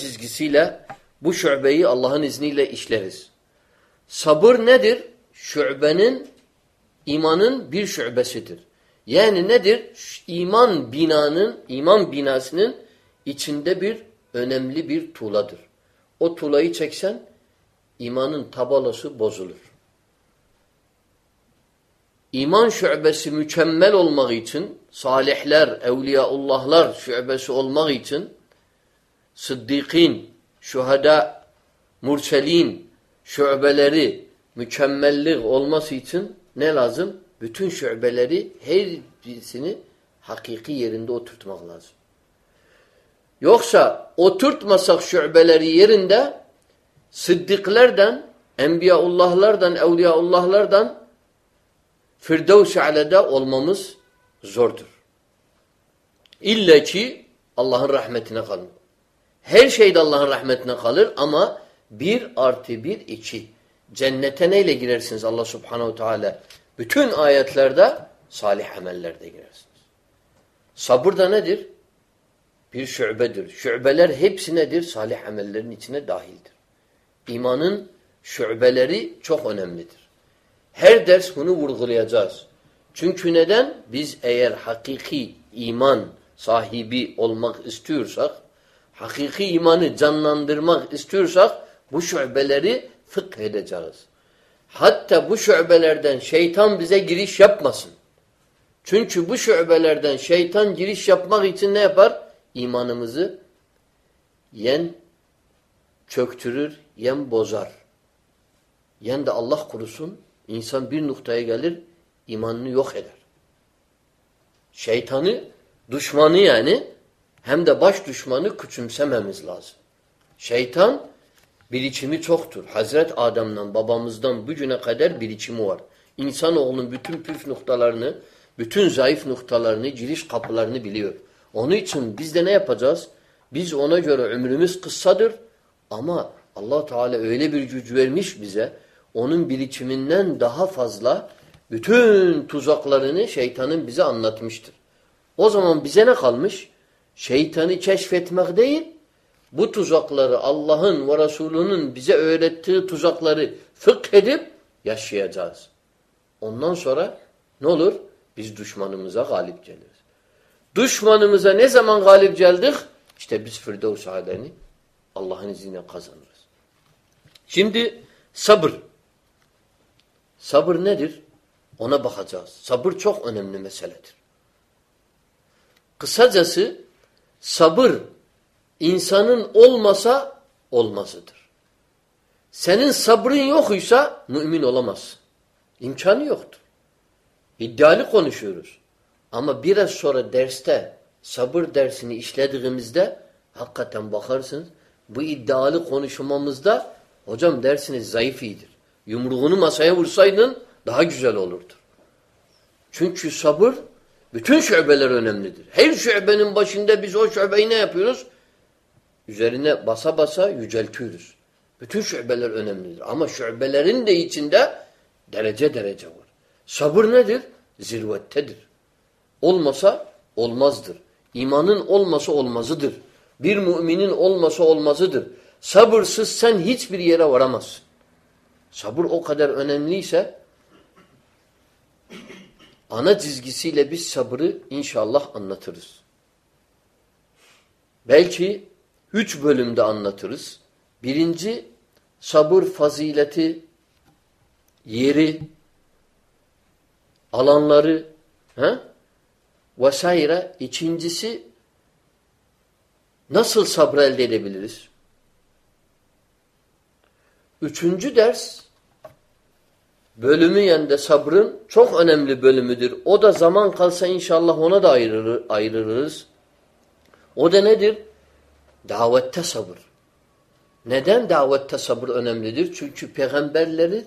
çizgisiyle bu şubeyi Allah'ın izniyle işleriz. Sabır nedir? Şubenin, imanın bir şubesidir. Yani nedir? İman binanın, iman binasının içinde bir önemli bir tuğladır. O tuğlayı çeksen imanın tabalası bozulur. İman şubesi mükemmel olmak için salihler, evliyaullahlar şubesi olmak için sıddikin, şuhada, murselin şubeleri mükemmellik olması için ne lazım? Bütün şubeleri her birisini hakiki yerinde oturtmak lazım. Yoksa oturtmasak şubeleri yerinde sıddıklardan, enbiyaullahlardan, evliyaullahlardan Firdevs-i Ala'da olmamız zordur. İlle ki Allah'ın rahmetine kalın. Her şeyde Allah'ın rahmetine kalır ama bir artı bir iki. Cennete neyle girersiniz Allah subhanehu teala? Bütün ayetlerde salih amellerde girersiniz. Sabır da nedir? Bir şubedir. Şubeler hepsi nedir? Salih amellerin içine dahildir. İmanın şubeleri çok önemlidir. Her ders bunu vurgulayacağız. Çünkü neden? Biz eğer hakiki iman sahibi olmak istiyorsak, hakiki imanı canlandırmak istiyorsak bu şubeleri fıkh edeceğiz. Hatta bu şubelerden şeytan bize giriş yapmasın. Çünkü bu şubelerden şeytan giriş yapmak için ne yapar? İmanımızı yen çöktürür, yen bozar. Yen de Allah kurusun İnsan bir noktaya gelir, imanını yok eder. Şeytanı, düşmanı yani hem de baş düşmanı küçümsememiz lazım. Şeytan birikimi çoktur. Hazret Adem'den, babamızdan bugüne kadar birikimi var. İnsanoğlunun bütün püf noktalarını, bütün zayıf noktalarını, giriş kapılarını biliyor. Onun için biz de ne yapacağız? Biz ona göre ömrümüz kıssadır ama allah Teala öyle bir güç vermiş bize, onun birikiminden daha fazla bütün tuzaklarını şeytanın bize anlatmıştır. O zaman bize ne kalmış? Şeytanı keşfetmek değil, bu tuzakları Allah'ın ve Resulünün bize öğrettiği tuzakları fıkh edip yaşayacağız. Ondan sonra ne olur? Biz düşmanımıza galip geliriz. Düşmanımıza ne zaman galip geldik? İşte biz Firdevs Aleni Allah'ın izniyle kazanırız. Şimdi sabır. Sabır nedir? Ona bakacağız. Sabır çok önemli meseledir. Kısacası sabır insanın olmasa olmazıdır. Senin sabrın yokuysa mümin olamazsın. İmkanı yoktur. İddialı konuşuyoruz. Ama biraz sonra derste sabır dersini işlediğimizde hakikaten bakarsınız bu iddialı konuşmamızda hocam dersiniz zayıf iyidir. Yumruğunu masaya vursaydın daha güzel olurdu. Çünkü sabır bütün şubeler önemlidir. Her şubenin başında biz o şubeyi ne yapıyoruz? Üzerine basa basa yüceltiyoruz. Bütün şubeler önemlidir. Ama şubelerin de içinde derece derece var. Sabır nedir? Zirvettedir. Olmasa olmazdır. İmanın olmasa olmazıdır. Bir müminin olmasa olmazıdır. Sabırsız sen hiçbir yere varamazsın. Sabır o kadar önemliyse ana çizgisiyle biz sabrı inşallah anlatırız. Belki üç bölümde anlatırız. Birinci sabır fazileti, yeri, alanları he? vesaire. İkincisi nasıl sabır elde edebiliriz? Üçüncü ders bölümü yanında sabrın çok önemli bölümüdür. O da zaman kalsa inşallah ona da ayırır, ayırırız. O da nedir? Davette sabır. Neden davette sabır önemlidir? Çünkü peygamberlerin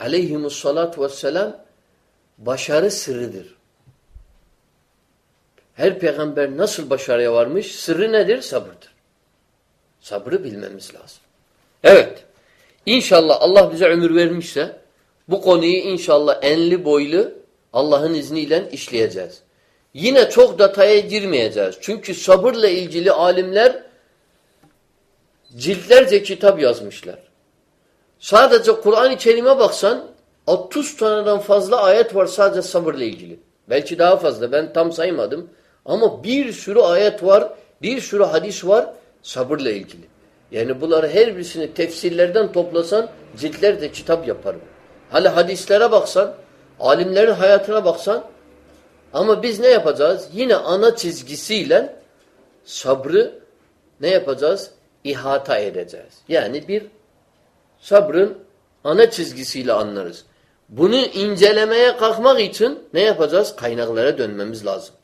aleyhimussalatü vesselam başarı sırrıdır. Her peygamber nasıl başarıya varmış? Sırrı nedir? Sabırdır. Sabrı bilmemiz lazım. Evet. İnşallah Allah bize ömür vermişse bu konuyu inşallah enli boylu Allah'ın izniyle işleyeceğiz. Yine çok detaya girmeyeceğiz. Çünkü sabırla ilgili alimler Ciltlerce kitap yazmışlar. Sadece Kur'an-ı Kerim'e baksan 30 taneden fazla ayet var sadece sabırla ilgili. Belki daha fazla ben tam saymadım. Ama bir sürü ayet var, bir sürü hadis var sabırla ilgili. Yani bunları her birisini tefsirlerden toplasan ciltlerce kitap yaparım. Hala hadislere baksan, alimlerin hayatına baksan ama biz ne yapacağız? Yine ana çizgisiyle sabrı ne yapacağız? İhata edeceğiz. Yani bir sabrın ana çizgisiyle anlarız. Bunu incelemeye kalkmak için ne yapacağız? Kaynaklara dönmemiz lazım.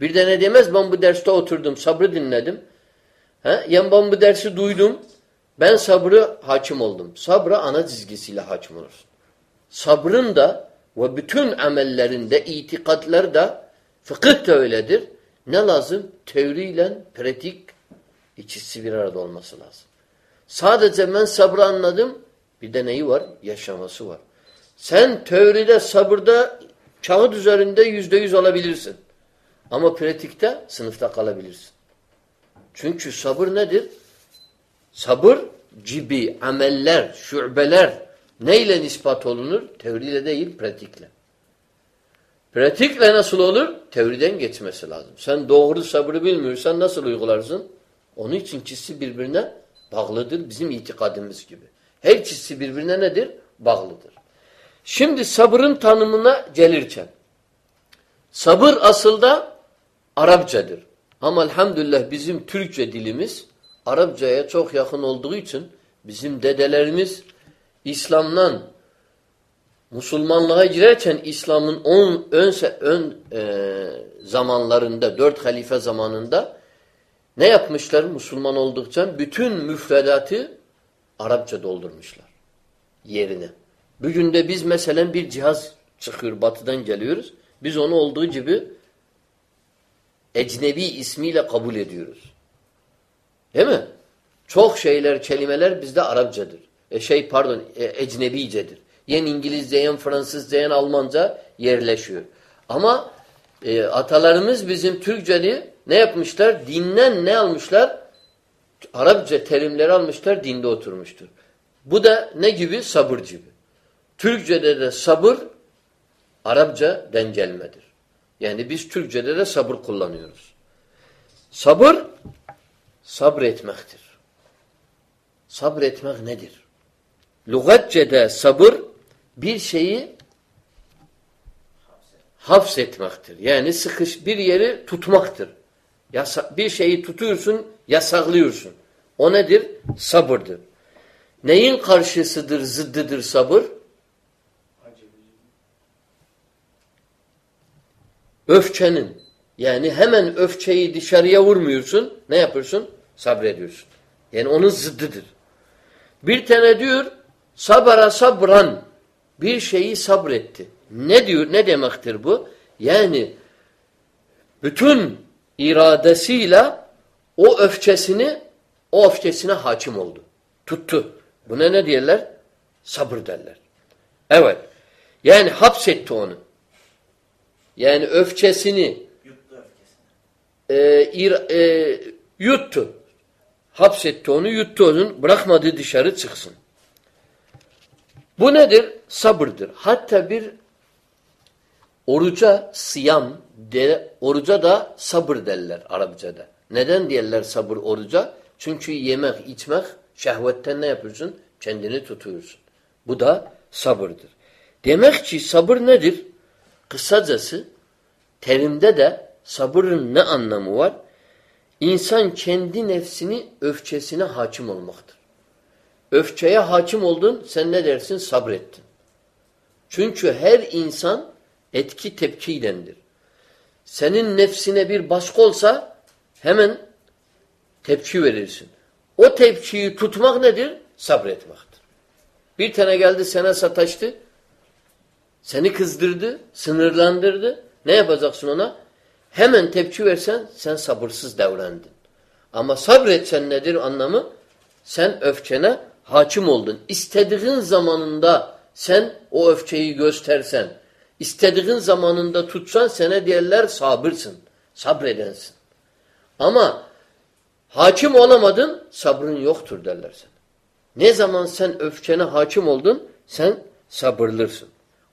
Bir de ne demez ben bu derste oturdum, sabrı dinledim. He? Yani ben bu dersi duydum, ben sabrı hakim oldum. Sabra ana çizgisiyle hakim olursun. Sabrın da ve bütün amellerinde, itikadlarda, fıkıh da öyledir. Ne lazım? Teoriyle pratik ikisi bir arada olması lazım. Sadece ben sabrı anladım, bir de neyi var? Yaşaması var. Sen teoride, sabırda, kağıt üzerinde yüzde yüz alabilirsin. Ama pratikte sınıfta kalabilirsin. Çünkü sabır nedir? Sabır gibi ameller, şubeler neyle ispat olunur? Teoriyle değil, pratikle. Pratikle nasıl olur? Teoriden geçmesi lazım. Sen doğru sabrı bilmiyorsan nasıl uygularsın? Onun için ikisi birbirine bağlıdır. Bizim itikadımız gibi. Her ikisi birbirine nedir? Bağlıdır. Şimdi sabırın tanımına gelirken. Sabır aslında Arapçadır. Ama elhamdülillah bizim Türkçe dilimiz Arapçaya çok yakın olduğu için bizim dedelerimiz İslam'dan Müslümanlığa girerken İslam'ın on, ön, ön e, zamanlarında, dört halife zamanında ne yapmışlar Müslüman oldukça? Bütün müfredatı Arapça doldurmuşlar yerine. Bugün de biz mesela bir cihaz çıkıyor, batıdan geliyoruz. Biz onu olduğu gibi ecnebi ismiyle kabul ediyoruz. Değil mi? Çok şeyler, kelimeler bizde Arapçadır. E şey pardon, e, ecnebicedir. Yen İngilizce, yen Fransızca, yen Almanca yerleşiyor. Ama e, atalarımız bizim Türkçeli ne yapmışlar? Dinden ne almışlar? Arapça terimleri almışlar, dinde oturmuştur. Bu da ne gibi? Sabır gibi. Türkçede de sabır Arapçadan gelmedir. Yani biz Türkçede de sabır kullanıyoruz. Sabır sabretmektir. Sabretmek nedir? Lugatçede sabır bir şeyi hapsetmektir. Yani sıkış bir yeri tutmaktır. Yasa bir şeyi tutuyorsun, yasaklıyorsun. O nedir? Sabırdır. Neyin karşısıdır, zıddıdır sabır? Öfkenin. Yani hemen öfkeyi dışarıya vurmuyorsun. Ne yapıyorsun? Sabrediyorsun. Yani onun zıddıdır. Bir tane diyor sabara sabran bir şeyi sabretti. Ne diyor? Ne demektir bu? Yani bütün iradesiyle o öfkesini o öfkesine hakim oldu. Tuttu. Buna ne diyorlar? Sabır derler. Evet. Yani hapsetti onu. Yani öfkesini yuttu. E, ir, e, yuttu. Hapsetti onu, yuttu onu, bırakmadı dışarı çıksın. Bu nedir? Sabırdır. Hatta bir oruca siyam, de, oruca da sabır derler Arapçada. Neden diyorlar sabır oruca? Çünkü yemek, içmek, şehvetten ne yapıyorsun? Kendini tutuyorsun. Bu da sabırdır. Demek ki sabır nedir? Kısacası terimde de sabırın ne anlamı var? İnsan kendi nefsini öfçesine hakim olmaktır. Öfçeye hakim oldun, sen ne dersin? Sabrettin. Çünkü her insan etki tepkiylendir. Senin nefsine bir baskı olsa hemen tepki verirsin. O tepkiyi tutmak nedir? Sabretmektir. Bir tane geldi sana sataştı, seni kızdırdı, sınırlandırdı. Ne yapacaksın ona? Hemen tepki versen sen sabırsız davrandın. Ama sabretsen nedir anlamı? Sen öfkene hakim oldun. İstediğin zamanında sen o öfkeyi göstersen, istediğin zamanında tutsan sana diyorlar sabırsın, sabredensin. Ama Hakim olamadın, sabrın yoktur derler sana. Ne zaman sen öfkene hakim oldun, sen sabırlırsın.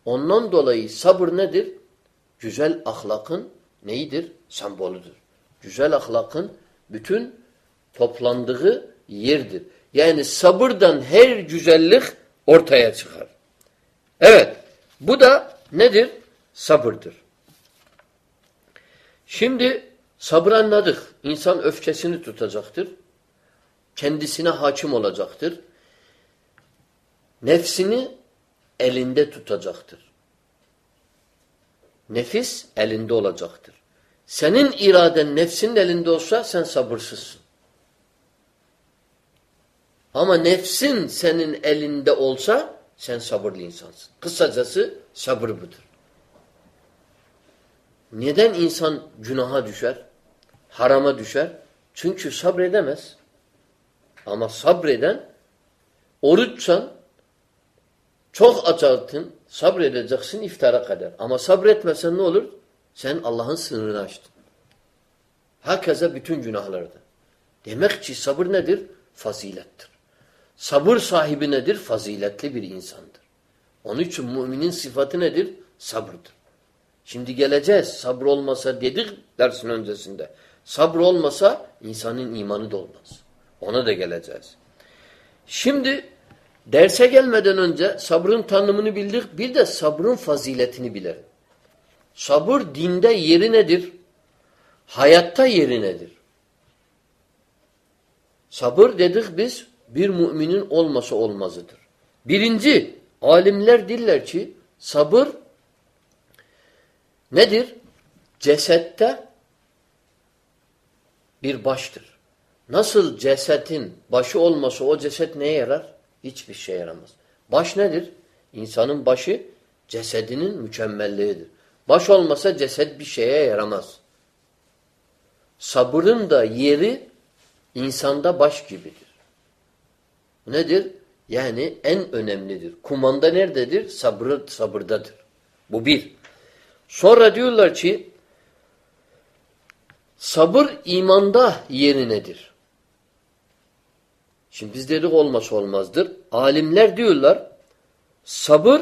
Ondan dolayı sabır nedir? Güzel ahlakın neyidir? Sembolüdür. Güzel ahlakın bütün toplandığı yerdir. Yani sabırdan her güzellik ortaya çıkar. Evet. Bu da nedir? Sabırdır. Şimdi sabır anladık. İnsan öfkesini tutacaktır. Kendisine hakim olacaktır. Nefsini elinde tutacaktır. Nefis elinde olacaktır. Senin iraden nefsin elinde olsa sen sabırsızsın. Ama nefsin senin elinde olsa sen sabırlı insansın. Kısacası sabır budur. Neden insan günaha düşer? Harama düşer? Çünkü sabredemez. Ama sabreden oruçsan çok açartın, sabredeceksin iftara kadar. Ama sabretmesen ne olur? Sen Allah'ın sınırını açtın. Herkese bütün günahlarda. Demek ki sabır nedir? Fazilettir. Sabır sahibi nedir? Faziletli bir insandır. Onun için müminin sıfatı nedir? Sabırdır. Şimdi geleceğiz. Sabır olmasa dedik dersin öncesinde. Sabır olmasa insanın imanı da olmaz. Ona da geleceğiz. Şimdi derse gelmeden önce sabrın tanımını bildik. Bir de sabrın faziletini bilelim. Sabır dinde yeri nedir? Hayatta yeri nedir? Sabır dedik biz bir müminin olması olmazıdır. Birinci, alimler diller ki sabır nedir? Cesette bir baştır. Nasıl cesetin başı olmasa o ceset neye yarar? Hiçbir şey yaramaz. Baş nedir? İnsanın başı cesedinin mükemmelliğidir. Baş olmasa ceset bir şeye yaramaz. Sabırın da yeri insanda baş gibidir. Nedir? Yani en önemlidir. Kumanda nerededir? Sabrı, sabırdadır. Bu bir. Sonra diyorlar ki sabır imanda yeri nedir? Şimdi biz dedik olmasa olmazdır. Alimler diyorlar sabır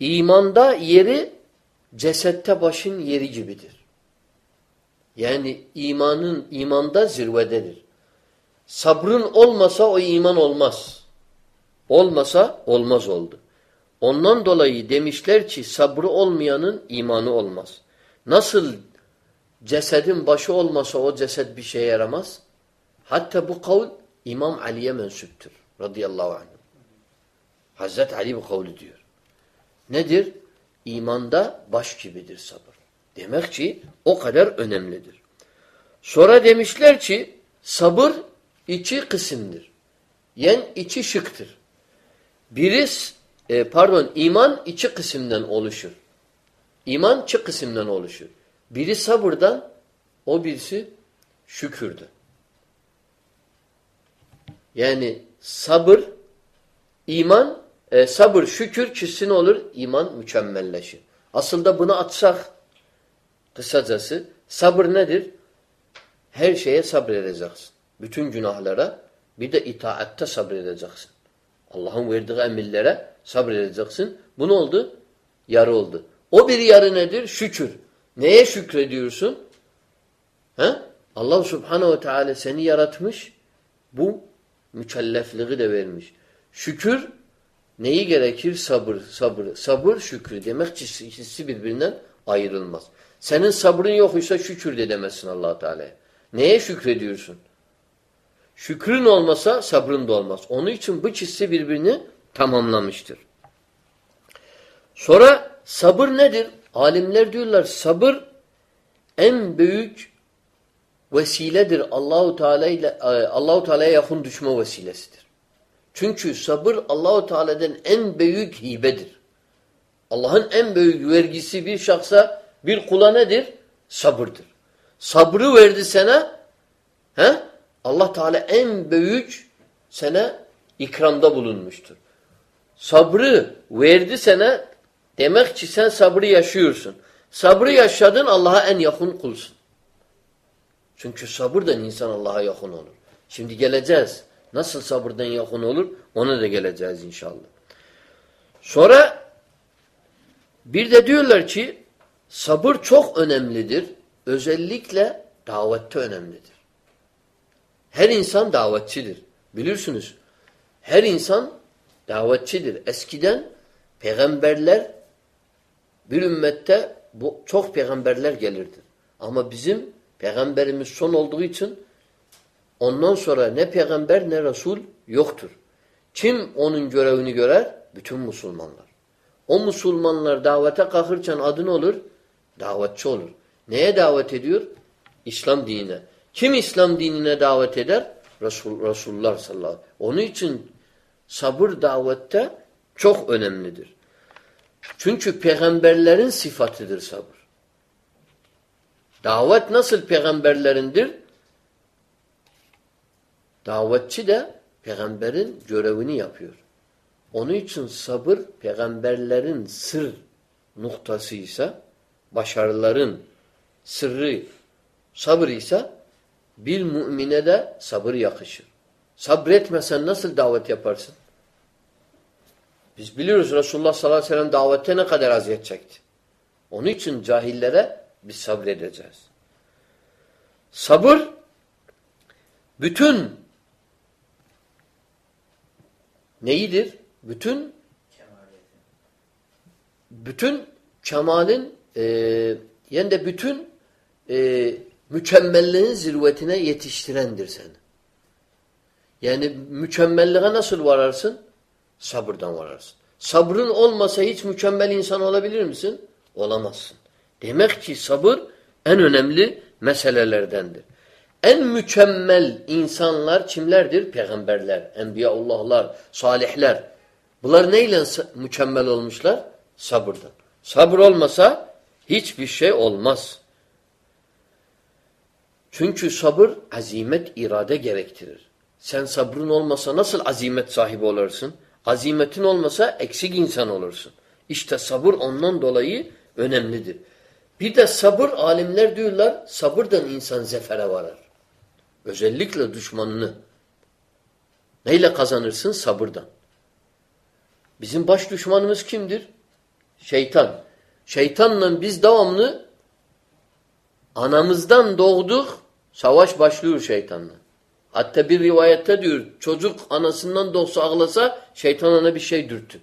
imanda yeri cesette başın yeri gibidir. Yani imanın imanda zirvededir. Sabrın olmasa o iman olmaz. Olmasa olmaz oldu. Ondan dolayı demişler ki sabrı olmayanın imanı olmaz. Nasıl cesedin başı olmasa o ceset bir şeye yaramaz? Hatta bu kavl İmam Ali'ye mensuptur. Radıyallahu anh. Hazreti Ali bu kavli diyor. Nedir? İmanda baş gibidir sabır. Demek ki o kadar önemlidir. Sonra demişler ki sabır iki kısımdır. Yen iki şıktır. Biri e, pardon iman iki kısımdan oluşur. İman iki kısımdan oluşur. Biri sabırdan, o birisi şükürdü. Yani sabır, iman, e, sabır, şükür kişinin olur, iman mükemmelleşir. Aslında bunu atsak, kısacası, sabır nedir? Her şeye sabredeceksin. Bütün günahlara, bir de itaatte sabredeceksin. Allah'ın verdiği emirlere sabredeceksin. Bu ne oldu? Yarı oldu. O bir yarı nedir? Şükür. Neye şükrediyorsun? He? Allah subhanehu ve teala seni yaratmış. Bu mükellefliği de vermiş. Şükür neyi gerekir? Sabır. Sabır. Sabır şükrü. Demek ki ikisi birbirinden ayrılmaz. Senin sabrın yok ise şükür de demezsin allah Teala. Neye şükrediyorsun? Şükrün olmasa sabrın da olmaz. Onun için bu ikisi birbirini tamamlamıştır. Sonra sabır nedir? Alimler diyorlar sabır en büyük vesiledir. Allahu Teala ile e, Allahu Teala'ya yakın düşme vesilesidir. Çünkü sabır Allahu Teala'dan en büyük hibedir. Allah'ın en büyük vergisi bir şahsa, bir kula nedir? Sabırdır. Sabrı verdi sana, he? Allah Teala en büyük sana ikramda bulunmuştur. Sabrı verdi sana demek ki sen sabrı yaşıyorsun. Sabrı yaşadın Allah'a en yakın kulsun. Çünkü sabırdan insan Allah'a yakın olur. Şimdi geleceğiz. Nasıl sabırdan yakın olur? Ona da geleceğiz inşallah. Sonra bir de diyorlar ki sabır çok önemlidir. Özellikle davette önemlidir. Her insan davetçidir. Bilirsiniz. Her insan davetçidir. Eskiden peygamberler bir ümmette bu çok peygamberler gelirdi. Ama bizim peygamberimiz son olduğu için ondan sonra ne peygamber ne resul yoktur. Kim onun görevini görer? Bütün Müslümanlar. O Müslümanlar davete kalkırken adı ne olur? Davetçi olur. Neye davet ediyor? İslam dinine. Kim İslam dinine davet eder? Resul, Resulullah sallallahu aleyhi ve sellem. Onun için sabır davette çok önemlidir. Çünkü peygamberlerin sıfatıdır sabır. Davet nasıl peygamberlerindir? Davetçi de peygamberin görevini yapıyor. Onun için sabır peygamberlerin sır noktasıysa, başarıların sırrı sabır ise bir mümine de sabır yakışır. Sabretmesen nasıl davet yaparsın? Biz biliyoruz Resulullah sallallahu aleyhi ve sellem davette ne kadar aziyet çekti. Onun için cahillere biz sabredeceğiz. Sabır bütün neyidir? Bütün bütün kemalin e, yani de bütün e, mükemmelliğin zirvetine yetiştirendir seni. Yani mükemmelliğe nasıl vararsın? Sabırdan vararsın. Sabrın olmasa hiç mükemmel insan olabilir misin? Olamazsın. Demek ki sabır en önemli meselelerdendir. En mükemmel insanlar kimlerdir? Peygamberler, enbiyaullahlar, salihler. Bunlar neyle mükemmel olmuşlar? Sabırdan. Sabır olmasa hiçbir şey olmaz. Çünkü sabır azimet, irade gerektirir. Sen sabrın olmasa nasıl azimet sahibi olursun? Azimetin olmasa eksik insan olursun. İşte sabır ondan dolayı önemlidir. Bir de sabır alimler diyorlar sabırdan insan zefere varar. Özellikle düşmanını. Neyle kazanırsın? Sabırdan. Bizim baş düşmanımız kimdir? Şeytan. Şeytanla biz devamlı anamızdan doğduk savaş başlıyor şeytanla. Hatta bir rivayette diyor çocuk anasından doğsa ağlasa şeytan ona bir şey dürtü.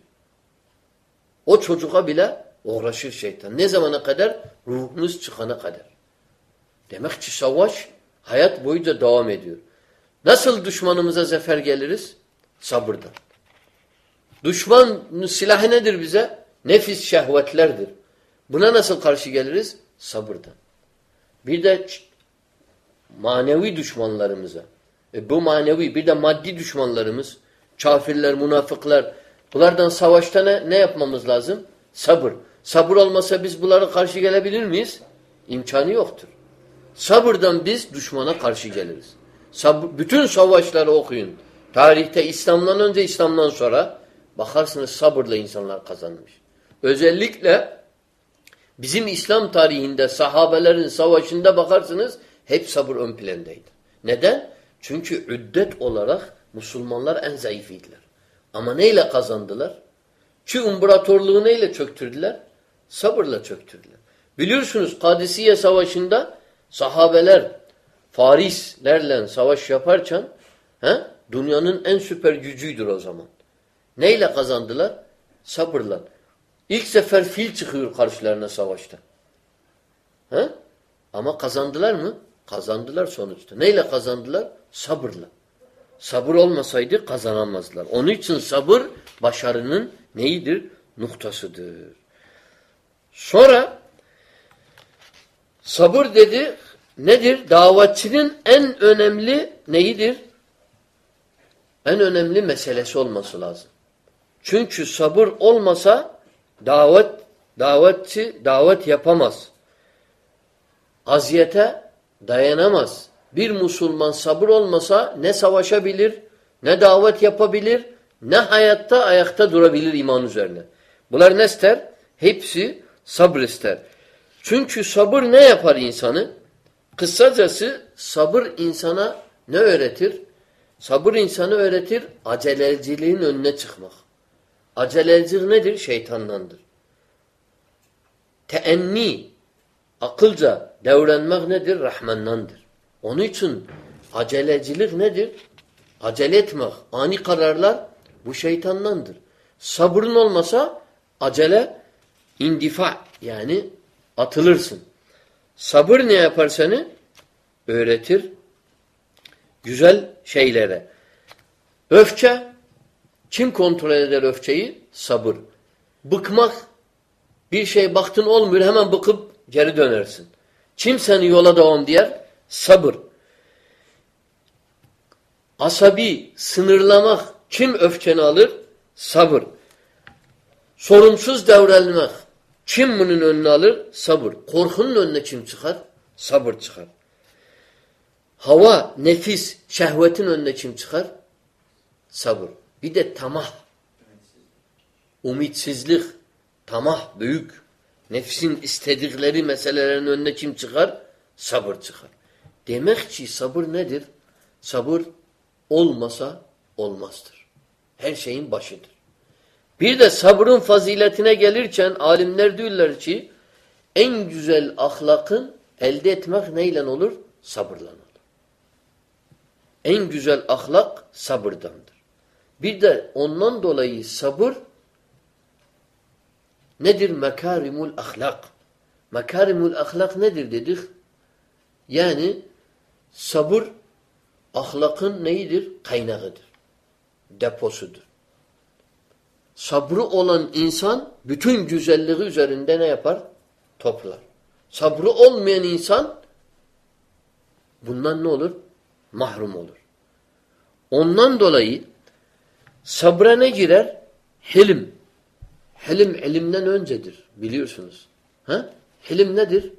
O çocuğa bile uğraşır şeytan. Ne zamana kadar? Ruhumuz çıkana kadar. Demek ki savaş hayat boyunca devam ediyor. Nasıl düşmanımıza zafer geliriz? Sabırdan. Düşman silahı nedir bize? Nefis şehvetlerdir. Buna nasıl karşı geliriz? Sabırdan. Bir de manevi düşmanlarımıza. E bu manevi bir de maddi düşmanlarımız, kafirler, münafıklar. Bunlardan savaşta ne, ne yapmamız lazım? Sabır. Sabır olmasa biz bunlara karşı gelebilir miyiz? İmkanı yoktur. Sabırdan biz düşmana karşı geliriz. Sabır, bütün savaşları okuyun. Tarihte İslam'dan önce İslam'dan sonra bakarsınız sabırla insanlar kazanmış. Özellikle bizim İslam tarihinde sahabelerin savaşında bakarsınız hep sabır ön plandaydı. Neden? Çünkü üddet olarak Müslümanlar en zayıfıydılar. Ama neyle kazandılar? Ki imparatorluğu neyle çöktürdüler? Sabırla çöktürdüler. Biliyorsunuz Kadisiye Savaşı'nda sahabeler Farislerle savaş yaparken he, dünyanın en süper gücüydür o zaman. Neyle kazandılar? Sabırla. İlk sefer fil çıkıyor karşılarına savaşta. He? Ama kazandılar mı? Kazandılar sonuçta. Neyle kazandılar? Sabırla. Sabır olmasaydı kazanamazlar. Onun için sabır başarının neyidir? Noktasıdır. Sonra sabır dedi nedir? Davetçinin en önemli neyidir? En önemli meselesi olması lazım. Çünkü sabır olmasa davet davetçi davet yapamaz. Aziyete dayanamaz. Bir Müslüman sabır olmasa ne savaşabilir, ne davet yapabilir, ne hayatta ayakta durabilir iman üzerine. Bunlar ne ister? Hepsi sabır ister. Çünkü sabır ne yapar insanı? Kısacası sabır insana ne öğretir? Sabır insanı öğretir aceleciliğin önüne çıkmak. Acelecilik nedir? Şeytandandır. Teenni, akılca devrenmek nedir? Rahmandandır. Onun için acelecilik nedir? Acele etmek, ani kararlar bu şeytandandır. Sabrın olmasa acele indifa yani atılırsın. Sabır ne yapar seni? Öğretir güzel şeylere. Öfke kim kontrol eder öfkeyi? Sabır. Bıkmak bir şey baktın olmuyor hemen bıkıp geri dönersin. Kim seni yola devam diyer? Sabır. Asabi, sınırlamak kim öfkeni alır? Sabır. Sorumsuz devrelmek kim bunun önüne alır? Sabır. Korkunun önüne kim çıkar? Sabır çıkar. Hava, nefis, şehvetin önüne kim çıkar? Sabır. Bir de tamah. Umitsizlik, tamah büyük. Nefsin istedikleri meselelerin önüne kim çıkar? Sabır çıkar. Demek ki sabır nedir? Sabır olmasa olmazdır. Her şeyin başıdır. Bir de sabrın faziletine gelirken alimler diyorlar ki en güzel ahlakın elde etmek neyle olur? Sabırla olur. En güzel ahlak sabırdandır. Bir de ondan dolayı sabır nedir? Mekarimul ahlak. Mekarimul ahlak nedir dedik? Yani sabır ahlakın neyidir? Kaynağıdır. Deposudur. Sabrı olan insan bütün güzelliği üzerinde ne yapar? Toplar. Sabrı olmayan insan bundan ne olur? mahrum olur. Ondan dolayı sabra ne girer? Hilim. Hilim ilimden öncedir. Biliyorsunuz. Ha? Hilim nedir?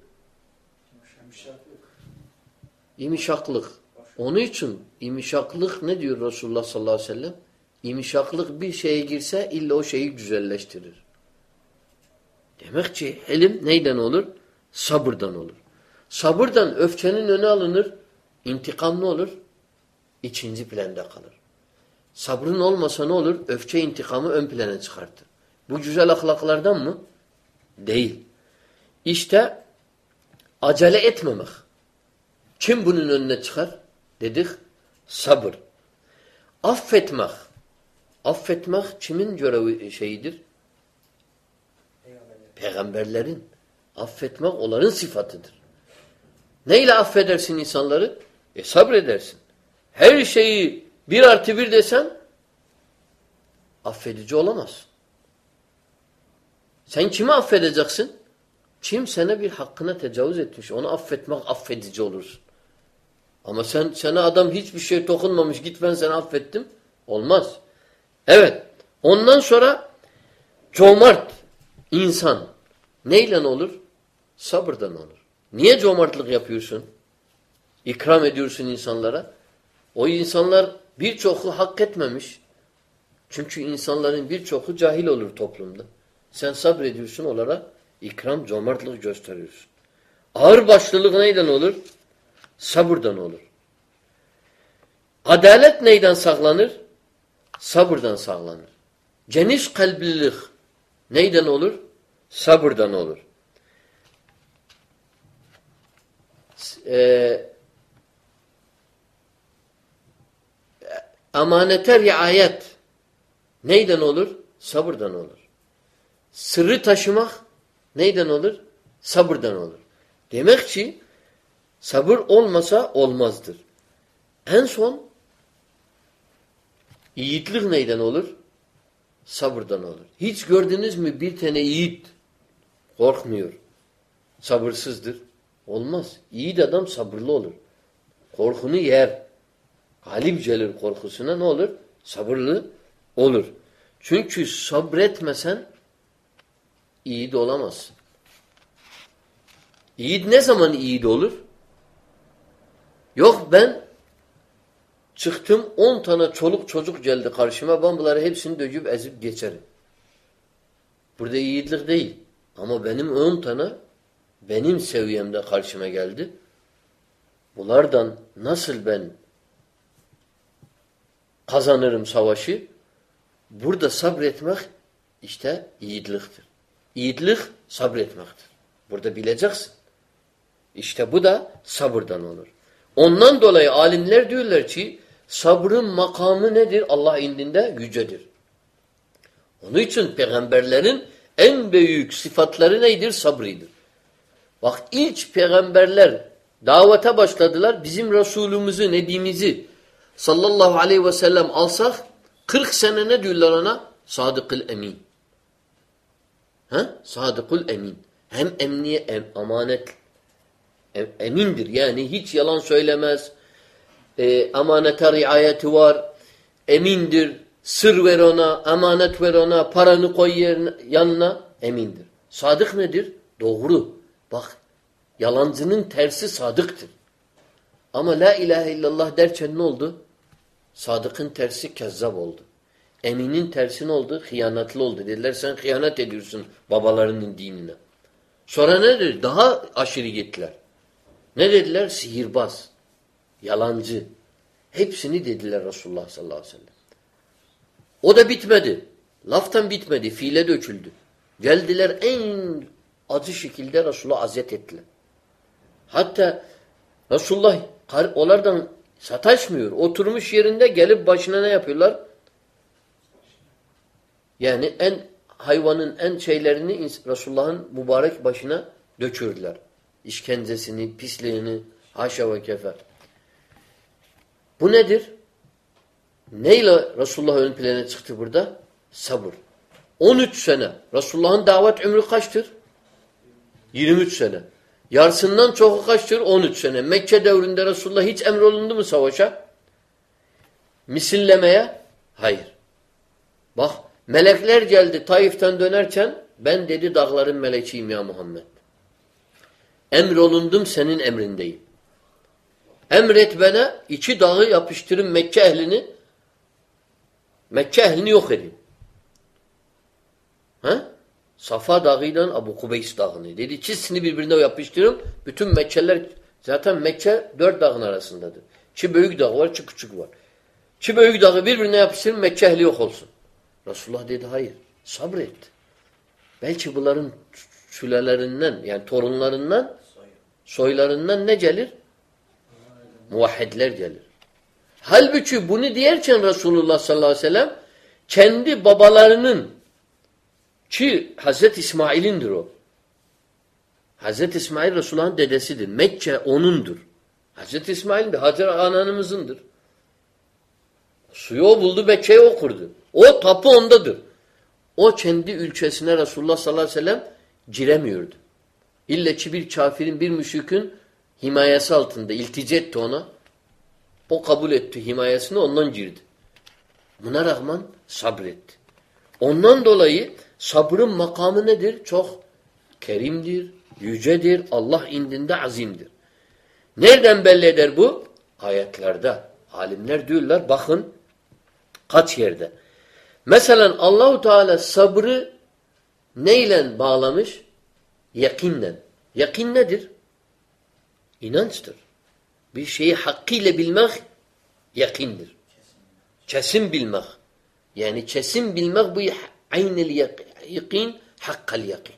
İmişaklık. Onun için imişaklık ne diyor Resulullah sallallahu aleyhi ve sellem? İmişaklık bir şeye girse illa o şeyi güzelleştirir. Demek ki hilim neyden olur? Sabırdan olur. Sabırdan öfkenin öne alınır. İntikam ne olur? İkinci planda kalır. Sabrın olmasa ne olur? Öfke intikamı ön plana çıkartır. Bu güzel ahlaklardan mı? Değil. İşte acele etmemek. Kim bunun önüne çıkar? Dedik sabır. Affetmek. Affetmek kimin görevi şeyidir? Peygamberlerin. Peygamberlerin. Affetmek onların sıfatıdır. Neyle affedersin insanları? E sabredersin. Her şeyi bir artı bir desen affedici olamaz. Sen kimi affedeceksin? Kim sana bir hakkına tecavüz etmiş. Onu affetmek affedici olursun. Ama sen sana adam hiçbir şey dokunmamış git ben seni affettim. Olmaz. Evet. Ondan sonra cömert insan neyle olur? Sabırdan olur. Niye cömertlik yapıyorsun? İkram ediyorsun insanlara. O insanlar birçoku hak etmemiş. Çünkü insanların birçoku cahil olur toplumda. Sen sabrediyorsun onlara ikram, cömertlik gösteriyorsun. Ağır başlılık neyden olur? Sabırdan olur. Adalet neyden sağlanır? Sabırdan sağlanır. Geniş kalblilik neyden olur? Sabırdan olur. e, emanete riayet neyden olur? Sabırdan olur. Sırrı taşımak neyden olur? Sabırdan olur. Demek ki sabır olmasa olmazdır. En son yiğitlik neyden olur? Sabırdan olur. Hiç gördünüz mü bir tane yiğit korkmuyor. Sabırsızdır. Olmaz. De adam sabırlı olur. Korkunu yer. Galip gelir korkusuna ne olur? Sabırlı olur. Çünkü sabretmesen iyi de olamazsın. Yiğit ne zaman iyi de olur? Yok ben çıktım on tane çoluk çocuk geldi karşıma ben hepsini döküp ezip geçerim. Burada yiğitlik değil. Ama benim on tane benim seviyemde karşıma geldi. Bunlardan nasıl ben kazanırım savaşı? Burada sabretmek işte yiğitliktir. Yiğitlik sabretmektir. Burada bileceksin. İşte bu da sabırdan olur. Ondan dolayı alimler diyorlar ki sabrın makamı nedir? Allah indinde yücedir. Onun için peygamberlerin en büyük sıfatları neydir? Sabridir. Bak ilk peygamberler davete başladılar. Bizim Resulümüzü, Nebimizi sallallahu aleyhi ve sellem alsak 40 sene ne diyorlar ona? Sadıkıl emin. Ha? Sadıkul emin. Hem emniye em, amanet em, emindir. Yani hiç yalan söylemez. E, emanete riayeti var. Emindir. Sır ver ona, emanet ver ona, paranı koy yerine, yanına. Emindir. Sadık nedir? Doğru. Bak yalancının tersi sadıktır. Ama la ilahe illallah derken ne oldu? Sadıkın tersi kezzap oldu. Eminin tersi ne oldu? Hıyanatlı oldu. Dediler sen hıyanet ediyorsun babalarının dinine. Sonra ne dedi? Daha aşırı gittiler. Ne dediler? Sihirbaz, yalancı. Hepsini dediler Resulullah sallallahu aleyhi ve sellem. O da bitmedi. Laftan bitmedi. Fiile döküldü. Geldiler en acı şekilde Resulullah aziyet ettiler. Hatta Resulullah onlardan sataşmıyor. Oturmuş yerinde gelip başına ne yapıyorlar? Yani en hayvanın en şeylerini Resulullah'ın mübarek başına dökürdüler. İşkencesini, pisliğini, haşa ve kefe. Bu nedir? Neyle Resulullah ön plana çıktı burada? Sabır. 13 sene. Resulullah'ın davet ömrü kaçtır? 23 sene. Yarısından çoku kaçtır? 13 sene. Mekke devrinde Resulullah hiç emrolundu mu savaşa? Misillemeye? Hayır. Bak melekler geldi Taif'ten dönerken ben dedi dağların meleçiyim ya Muhammed. Emrolundum senin emrindeyim. Emret bana iki dağı yapıştırın Mekke ehlini Mekke ehlini yok edin. Ha? Safa dağıyla Abu Kubeys dağını. Dedi ikisini birbirine yapıştırın. Bütün Mekkeler zaten Mekke dört dağın arasındadır. Çi büyük dağ var, çi küçük var. Çi büyük dağı birbirine yapıştırın Mekke ehli yok olsun. Resulullah dedi hayır. Sabret. Belki bunların sülelerinden yani torunlarından soylarından ne gelir? Muvahhidler gelir. Halbuki bunu diyerken Resulullah sallallahu aleyhi ve sellem kendi babalarının ki Hazreti İsmail'indir o. Hazreti İsmail Resulullah'ın dedesidir. Mekke onundur. Hazreti İsmail'in de Hacer ananımızındır. Suyu o buldu Mekke'yi o kurdu. O tapu ondadır. O kendi ülkesine Resulullah sallallahu aleyhi ve sellem giremiyordu. İlle ki bir kafirin, bir müşrikün himayesi altında iltica etti ona. O kabul etti himayesini ondan girdi. Buna rağmen sabretti. Ondan dolayı sabrın makamı nedir? Çok kerimdir, yücedir, Allah indinde azimdir. Nereden belli eder bu? Ayetlerde. Alimler diyorlar bakın kaç yerde. Mesela Allahu Teala sabrı neyle bağlamış? Yakinle. Yakin nedir? İnançtır. Bir şeyi hakkıyla bilmek yakindir. Kesin bilmek. Yani kesin bilmek bu aynel yakin, hakkal yakin.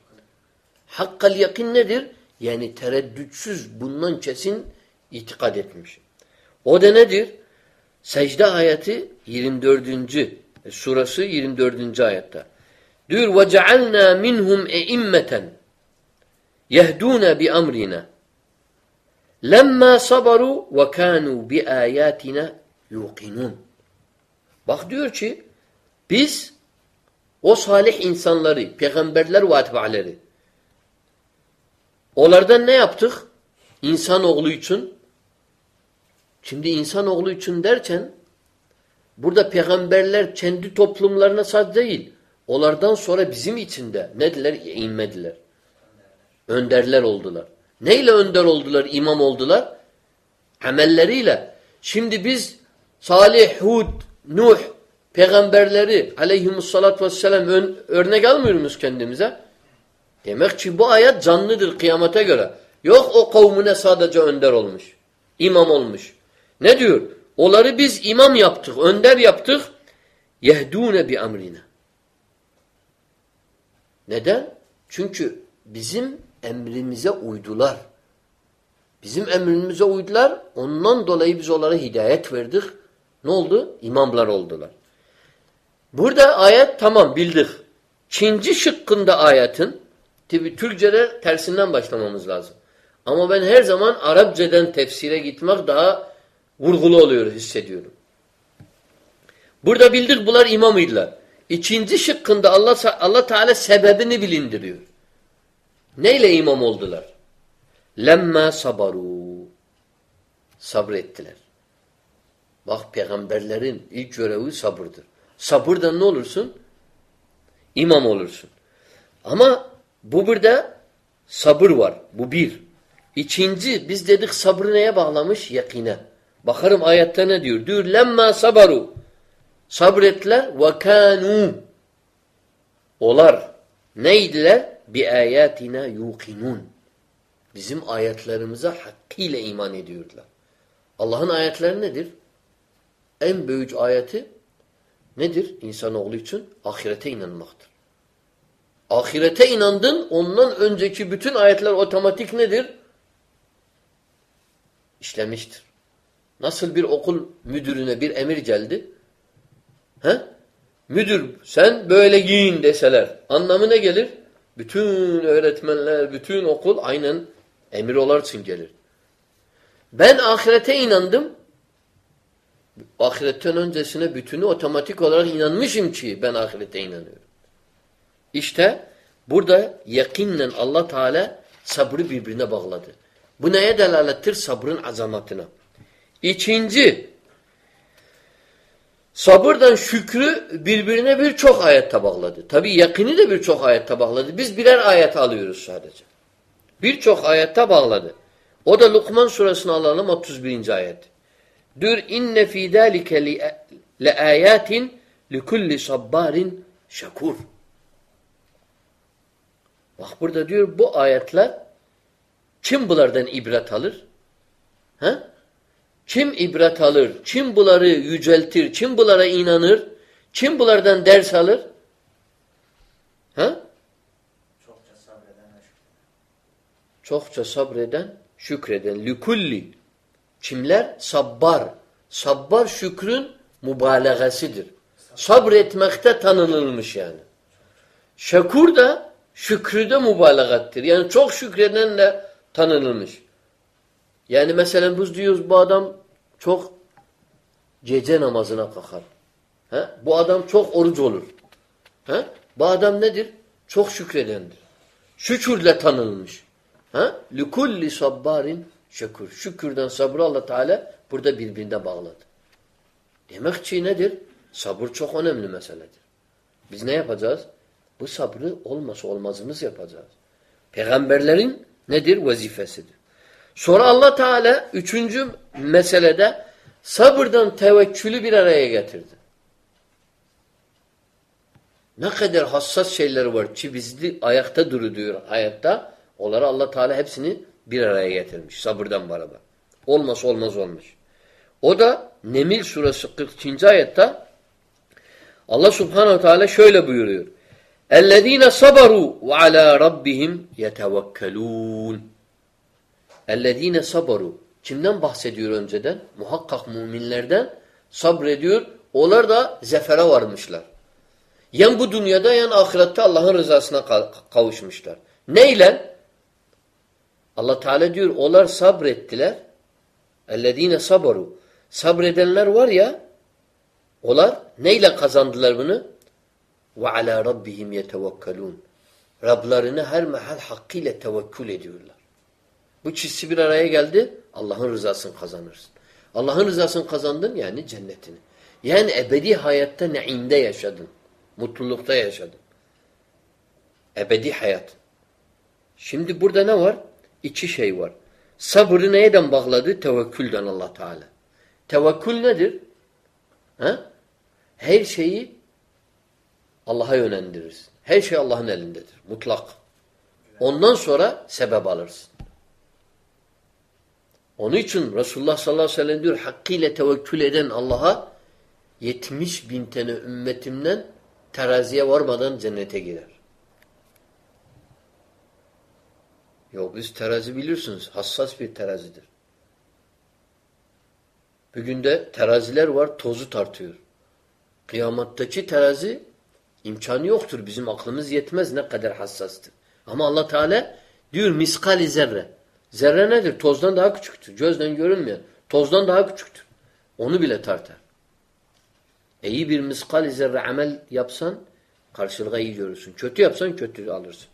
Hakkal yakin nedir? Yani tereddütsüz bundan kesin itikad etmiş. O da nedir? Secde ayeti 24. E, surası 24. ayette. Diyor ve cealna minhum eimmeten yehduna bi amrina lemma sabaru ve kanu bi ayatina yuqinun. Bak diyor ki biz o salih insanları, peygamberler ve atbaaları onlardan ne yaptık? İnsanoğlu için. Şimdi insanoğlu için derken burada peygamberler kendi toplumlarına sadece değil onlardan sonra bizim içinde nediler? İnmediler. Önderler oldular. Neyle önder oldular, imam oldular? Amelleriyle. Şimdi biz Salih, Hud, Nuh peygamberleri aleyhimussalatü vesselam ön, örnek almıyor muyuz kendimize? Demek ki bu ayet canlıdır kıyamete göre. Yok o kavmine sadece önder olmuş. imam olmuş. Ne diyor? Onları biz imam yaptık, önder yaptık. Yehdûne bi amrina. Neden? Çünkü bizim emrimize uydular. Bizim emrimize uydular. Ondan dolayı biz onlara hidayet verdik. Ne oldu? İmamlar oldular. Burada ayet tamam bildik. Çinci şıkkında ayetin tabi Türkçe'de tersinden başlamamız lazım. Ama ben her zaman Arapçadan tefsire gitmek daha vurgulu oluyor hissediyorum. Burada bildik bunlar imamıydılar. İkinci şıkkında Allah Allah Teala sebebini bilindiriyor. Neyle imam oldular? Lemma sabaru. Sabrettiler. Bak peygamberlerin ilk görevi sabırdır. Sabırdan ne olursun? İmam olursun. Ama bu burada sabır var. Bu bir. İkinci biz dedik sabrı neye bağlamış? Yakine. Bakarım ayette ne diyor? Diyor lemma sabaru. Sabrettiler ve kanu. Olar. Neydiler? Bi ayatina yuqinun. Bizim ayetlerimize hakkıyla iman ediyorlar. Allah'ın ayetleri nedir? En büyük ayeti nedir insanoğlu için? Ahirete inanmaktır. Ahirete inandın, ondan önceki bütün ayetler otomatik nedir? İşlemiştir. Nasıl bir okul müdürüne bir emir geldi? He? Müdür sen böyle giyin deseler anlamı ne gelir? Bütün öğretmenler, bütün okul aynen emir olar için gelir. Ben ahirete inandım. Ahiretten öncesine bütünü otomatik olarak inanmışım ki ben ahirete inanıyorum. İşte burada yakinle Allah Teala sabrı birbirine bağladı. Bu neye delalettir? Sabrın azamatına. İkinci, sabırdan şükrü birbirine birçok ayette bağladı. Tabi yakini de birçok ayette bağladı. Biz birer ayet alıyoruz sadece. Birçok ayette bağladı. O da Lukman suresini alalım 31. ayet. Dür inne fî dâlike le âyâtin li kulli sabbarin şakur. Bak burada diyor bu ayetler kim bunlardan ibret alır? He? Kim ibret alır? Kim bunları yüceltir? Kim bunlara inanır? Kim bunlardan ders alır? Ha? Çokça sabreden ve Çokça sabreden, şükreden. Likulli. Kimler? Sabbar. Sabbar şükrün mübalağasıdır. Sabretmekte tanınılmış yani. Şekur da şükrüde mübalağattır. Yani çok şükreden de tanınılmış. Yani mesela biz diyoruz bu adam çok gece namazına kalkar. He? Bu adam çok oruç olur. He? Bu adam nedir? Çok şükredendir. Şükürle tanınmış. Ha? Likulli sabbarin şükür. Şükürden sabrı Allah Teala burada birbirine bağladı. Demek ki nedir? Sabır çok önemli meseledir. Biz ne yapacağız? Bu sabrı olmasa olmazımız yapacağız. Peygamberlerin nedir? Vazifesidir. Sonra Allah Teala üçüncü meselede sabırdan tevekkülü bir araya getirdi. Ne kadar hassas şeyler var ki bizde ayakta duruyor hayatta. Onları Allah Teala hepsini bir araya getirmiş sabırdan beraber. Olmaz olmaz olmuş. O da Nemil suresi 42. ayette Allah Subhanahu Teala şöyle buyuruyor. اَلَّذ۪ينَ صَبَرُوا وَعَلَى رَبِّهِمْ يَتَوَكَّلُونَ اَلَّذ۪ينَ صَبَرُوا Kimden bahsediyor önceden? Muhakkak müminlerden sabrediyor. Onlar da zefere varmışlar. Yen bu dünyada yen ahirette Allah'ın rızasına kavuşmuşlar. Neyle? Allah Teala diyor onlar sabrettiler. اَلَّذ۪ينَ صَبَرُوا Sabredenler var ya onlar neyle kazandılar bunu? وَعَلَى رَبِّهِمْ يَتَوَكَّلُونَ Rablarını her mehal hakkıyla tevekkül ediyorlar. Bu çizsi bir araya geldi. Allah'ın rızasını kazanırsın. Allah'ın rızasını kazandın yani cennetini. Yani ebedi hayatta neimde yaşadın. Mutlulukta yaşadın. Ebedi hayat. Şimdi burada ne var? İki şey var. Sabrı neyden bağladı? Tevekkülden Allah Teala. Tevekkül nedir? Ha? Her şeyi Allah'a yönlendirirsin. Her şey Allah'ın elindedir. Mutlak. Ondan sonra sebep alırsın. Onun için Resulullah sallallahu aleyhi ve sellem diyor hakkıyla tevekkül eden Allah'a 70 bin tane ümmetimden teraziye varmadan cennete girer. Yok biz terazi biliyorsunuz hassas bir terazidir. Bugün de teraziler var tozu tartıyor. Kıyamattaki terazi imkanı yoktur. Bizim aklımız yetmez ne kadar hassastır. Ama Allah Teala diyor miskali zerre. Zerre nedir? Tozdan daha küçüktür. Gözden görünmeyen. Tozdan daha küçüktür. Onu bile tartar. İyi bir miskali zerre amel yapsan karşılığa iyi görürsün. Kötü yapsan kötü alırsın.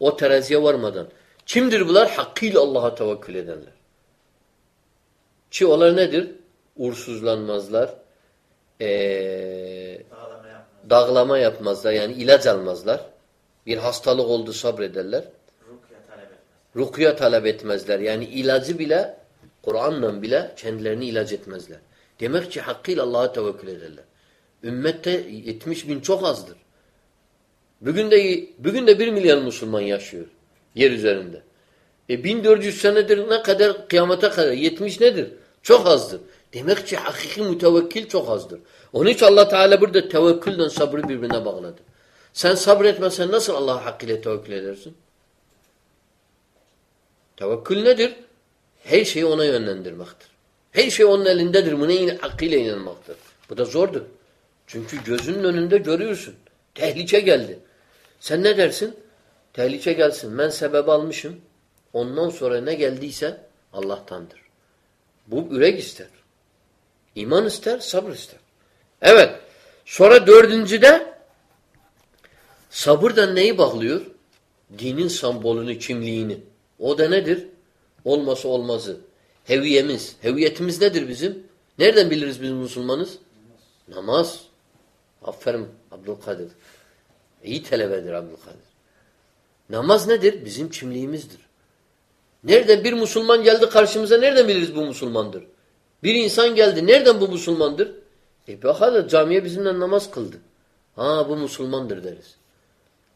O teraziye varmadan. Kimdir bunlar? Hakkıyla Allah'a tevekkül edenler. Ki onlar nedir? Uğursuzlanmazlar. Ee, dağlama yapmazlar. Yani ilaç almazlar. Bir hastalık oldu sabrederler. Rukya talep etmezler. Yani ilacı bile Kur'an'la bile kendilerini ilaç etmezler. Demek ki hakkıyla Allah'a tevekkül ederler. Ümmette 70 bin çok azdır. Bugün de bugün de 1 milyar Müslüman yaşıyor yer üzerinde. E 1400 senedir ne kadar kıyamete kadar 70 nedir? Çok azdır. Demek ki hakiki mütevekkil çok azdır. Onun için Allah Teala burada tevekkülden sabrı birbirine bağladı. Sen sabretmesen nasıl Allah'a hakkıyla tevekkül edersin? Tevekkül nedir? Her şeyi ona yönlendirmektir. Her şey onun elindedir. Buna yine hakkıyla inanmaktır. Bu da zordur. Çünkü gözünün önünde görüyorsun. Tehlike geldi. Sen ne dersin? Tehlike gelsin. Ben sebep almışım. Ondan sonra ne geldiyse Allah'tandır. Bu ürek ister. İman ister, sabır ister. Evet. Sonra dördüncüde sabırdan neyi bağlıyor? Dinin sembolünü, kimliğini. O da nedir? Olması olmazı. Heviyemiz. Heviyetimiz nedir bizim? Nereden biliriz biz Müslümanız? Namaz. Aferin Abdülkadir. İyi telebedir Abdülkadir. Namaz nedir? Bizim kimliğimizdir. Nereden bir Müslüman geldi karşımıza nereden biliriz bu Müslümandır? Bir insan geldi. Nereden bu Müslümandır? E bakalım camiye bizimle namaz kıldı. Ha bu Müslümandır deriz.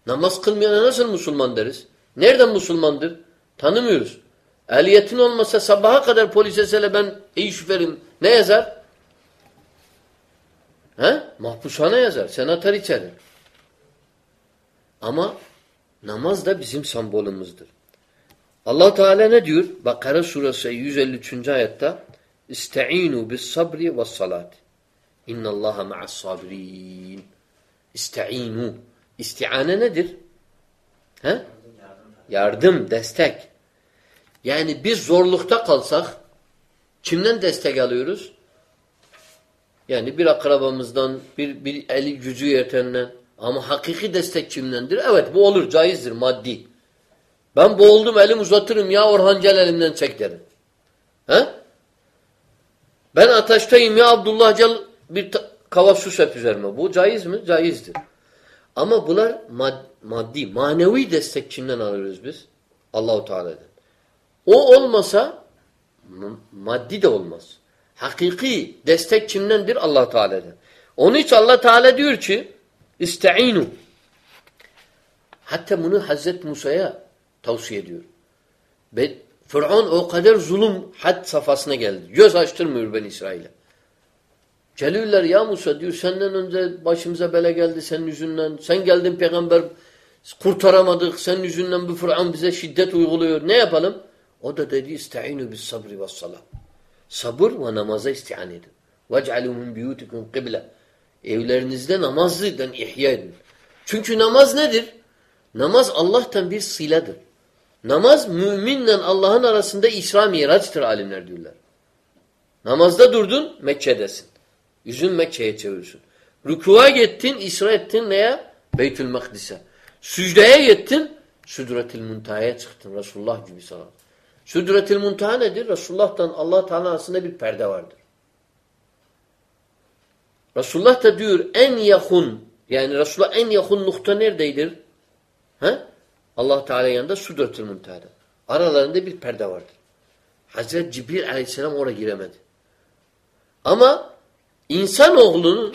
Namaz kılmayana nasıl Müslüman deriz? Nereden Müslümandır? Tanımıyoruz. Ehliyetin olmasa sabaha kadar polise söyle ben iyi şoförüm. Ne yazar? He? Mahpushane yazar. Sen atar içeri. Ama namaz da bizim sembolümüzdür. Allah Teala ne diyor? Bakara suresi 153. ayette İsta'inu bis sabri ve salat. İnnallaha ma'as sabirin. İsta'inu. İsti'ane nedir? He? Yardım, destek. Yani biz zorlukta kalsak kimden destek alıyoruz? Yani bir akrabamızdan, bir, bir eli gücü yetenden. Ama hakiki destek kimdendir? Evet bu olur, caizdir, maddi. Ben boğuldum, elim uzatırım ya Orhan gel elimden çek derim. He? Ben ateşteyim ya Abdullah gel bir kava su sep üzerime. Bu caiz mi? Caizdir. Ama bunlar mad maddi, manevi destek kimden alıyoruz biz? Allahu Teala'dan. O olmasa maddi de olmaz. Hakiki destek kimdendir? Allah Teala'dan. Onun için Allah Teala diyor ki İste'inu. Hatta bunu Hazreti Musa'ya tavsiye ediyor. Ve Fıraun o kadar zulüm had safhasına geldi. Göz açtırmıyor ben İsrail'e. Geliyorlar ya Musa diyor senden önce başımıza bela geldi senin yüzünden. Sen geldin peygamber kurtaramadık. Senin yüzünden bu Fıraun bize şiddet uyguluyor. Ne yapalım? O da dedi istaînû bis sabri ve salat. Sabır ve namaza istihan edin. وَاجْعَلُوا مِنْ بِيُوتِكُمْ قِبْلَ Evlerinizde namazlıdan ihya edin. Çünkü namaz nedir? Namaz Allah'tan bir siladır. Namaz müminle Allah'ın arasında İsra miraçtır alimler diyorlar. Namazda durdun Mekke'desin. Yüzün Mekke'ye çevirirsin. Rükuğa gittin, İsra ettin neye? Beytül Makdis'e. Sücdeye gittin, Südretil Muntaha'ya çıktın Resulullah gibi sana. Südretil Muntaha nedir? Resulullah'tan Allah Teala arasında bir perde vardır. Resulullah da diyor en yakın yani Resulullah en yakın nokta neredeydir? He? Allah Teala yanında Südretil Muntaha'da. Aralarında bir perde vardır. Hazreti Cibril aleyhisselam oraya giremedi. Ama insanoğlunun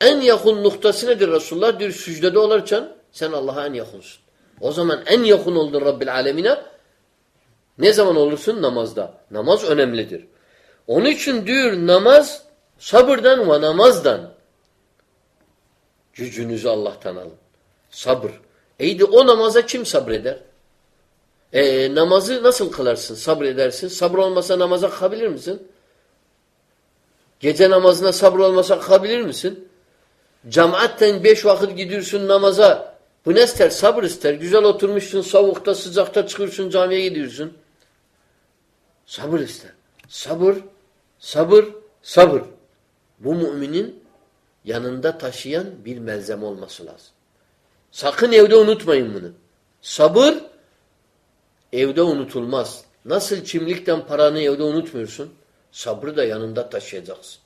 en yakın noktası nedir Resulullah? Diyor sücdede olurken sen Allah'a en yakınsın. O zaman en yakın oldun Rabbil alemine. Ne zaman olursun? Namazda. Namaz önemlidir. Onun için diyor namaz sabırdan ve namazdan. Gücünüzü Allah'tan alın. Sabır. Eydi o namaza kim sabreder? E, namazı nasıl kılarsın? Sabredersin. Sabır olmasa namaza kalkabilir misin? Gece namazına sabır olmasa kalkabilir misin? Cemaatten beş vakit gidiyorsun namaza. Bu ne ister? Sabır ister. Güzel oturmuşsun, soğukta, sıcakta çıkıyorsun, camiye gidiyorsun. Sabır ister. Sabır, sabır, sabır. Bu müminin yanında taşıyan bir melzeme olması lazım. Sakın evde unutmayın bunu. Sabır evde unutulmaz. Nasıl kimlikten paranı evde unutmuyorsun? Sabrı da yanında taşıyacaksın.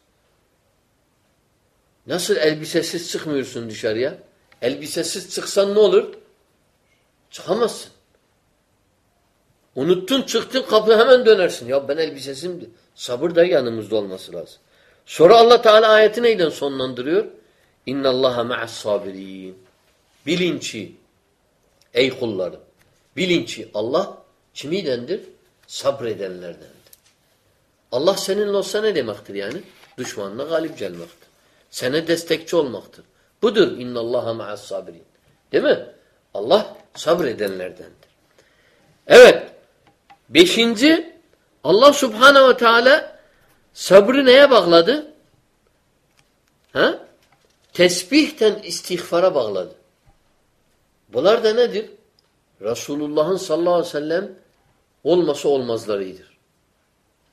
Nasıl elbisesiz çıkmıyorsun dışarıya? Elbisesiz çıksan ne olur? Çıkamazsın. Unuttun çıktın kapı hemen dönersin. Ya ben elbisesimdi. Sabır da yanımızda olması lazım. Sonra Allah Teala ayeti neyden sonlandırıyor? İnna Allaha ma'as sabirin. Bilinci ey kullarım. Bilinci Allah kimidendir? Sabredenlerdendir. Allah seninle olsa ne demektir yani? Düşmanına galip gelmektir. Sana destekçi olmaktır. Budur inna Allaha ma'as sabirin. Değil mi? Allah sabredenlerdendir. Evet. Beşinci Allah Subhanahu ve Teala sabrı neye bağladı? Ha? Tesbihten istiğfara bağladı. Bunlar da nedir? Resulullah'ın sallallahu aleyhi ve sellem olması olmazlarıdır.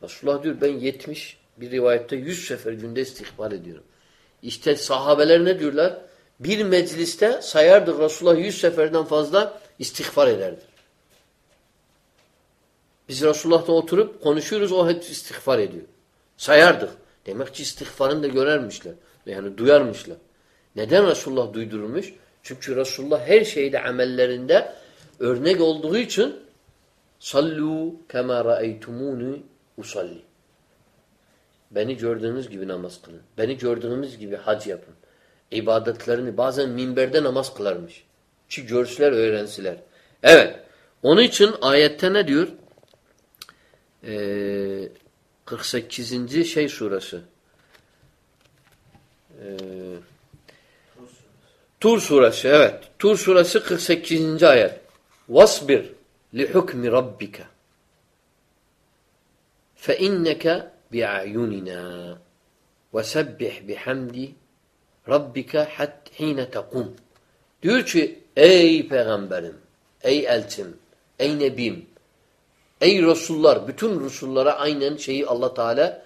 Resulullah diyor ben 70 bir rivayette 100 sefer günde istiğfar ediyorum. İşte sahabeler ne diyorlar? Bir mecliste sayardık Resulullah 100 seferden fazla istiğfar ederdi. Biz Resulullah'la oturup konuşuyoruz o hep istiğfar ediyor. Sayardık. Demek ki istiğfarını da görermişler. Yani duyarmışlar. Neden Resulullah duydurmuş? Çünkü Resulullah her şeyde amellerinde örnek olduğu için sallu kema ra'eytumuni usalli. Beni gördüğünüz gibi namaz kılın. Beni gördüğünüz gibi hac yapın. İbadetlerini bazen minberde namaz kılarmış. Ki görsüler öğrensiler. Evet. Onun için ayette ne diyor? Ee, 48. şey suresi. Ee, Tur suresi evet. Tur suresi 48. ayet. Vasbir li hukmi rabbika fe inneke bi'ayunina ve sebbih bihamdi rabbika hat hine tekum. Diyor ki ey peygamberim, ey elçim, ey nebim, ey Resullar, bütün Resullara aynen şeyi Allah Teala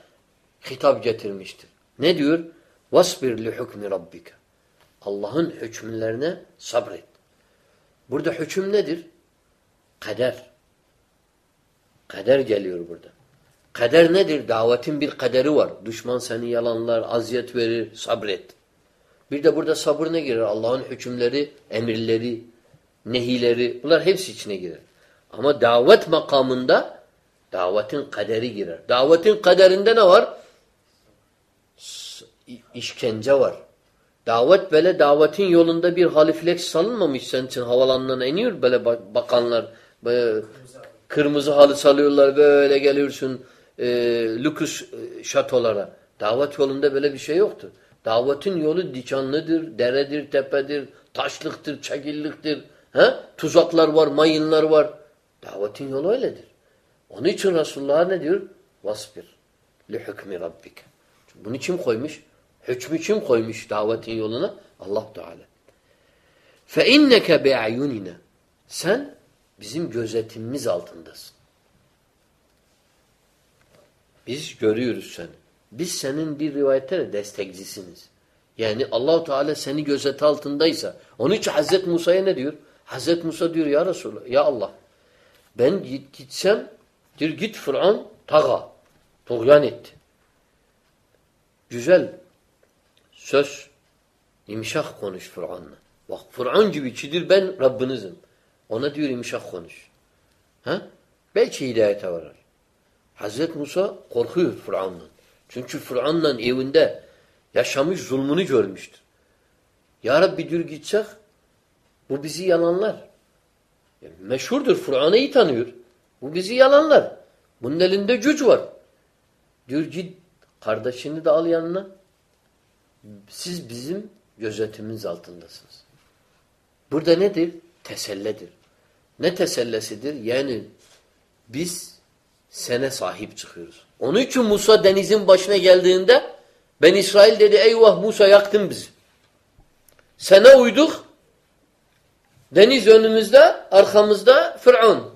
hitap getirmiştir. Ne diyor? Vasbir li hukmi. Allah'ın hükümlerine sabret. Burada hüküm nedir? Kader. Kader geliyor burada. Kader nedir? Davetin bir kaderi var. Düşman seni yalanlar, aziyet verir, sabret. Bir de burada sabır ne girer? Allah'ın hükümleri, emirleri, nehileri bunlar hepsi içine girer. Ama davet makamında davetin kaderi girer. Davetin kaderinde ne var? İşkence var. Davet böyle davetin yolunda bir haliflek salınmamış senin için havalandan iniyor böyle bakanlar böyle kırmızı halı salıyorlar böyle geliyorsun e, lüks e, şatolara. Davet yolunda böyle bir şey yoktur. Davetin yolu dikanlıdır, deredir, tepedir, taşlıktır, çekilliktir. He? Tuzaklar var, mayınlar var. Davetin yolu öyledir. Onun için Resulullah ne diyor? Vasbir. Li hükmü rabbik. Bunu kim koymuş? Hükmü kim koymuş davetin yoluna? Allah Teala. Fe inneke bi'ayunina. Sen bizim gözetimimiz altındasın. Biz görüyoruz seni. Biz senin bir rivayette de destekçisiniz. Yani Allahu Teala seni gözet altındaysa. Onun için Hazreti Musa'ya ne diyor? Hazreti Musa diyor ya Resulallah, ya Allah ben gitsem diyor git Fıran taga. Tuğyan etti. Güzel söz imşah konuş Fıran'la. Bak Fıran gibi kidir ben Rabbinizim. Ona diyor imşah konuş. Ha? Belki hidayete varar. Hazreti Musa korkuyor Fıran'dan. Çünkü Fıran'la evinde yaşamış zulmünü görmüştür. Ya Rabbi diyor gitsek bu bizi yalanlar. Yani meşhurdur. Fıran'ı iyi tanıyor. Bu bizi yalanlar. Bunun elinde güç var. Diyor git kardeşini de al yanına. Siz bizim gözetimimiz altındasınız. Burada nedir? Tesellidir. Ne tesellesidir? Yani biz sene sahip çıkıyoruz. Onun için Musa denizin başına geldiğinde ben İsrail dedi eyvah Musa yaktın bizi. Sene uyduk. Deniz önümüzde, arkamızda Firavun.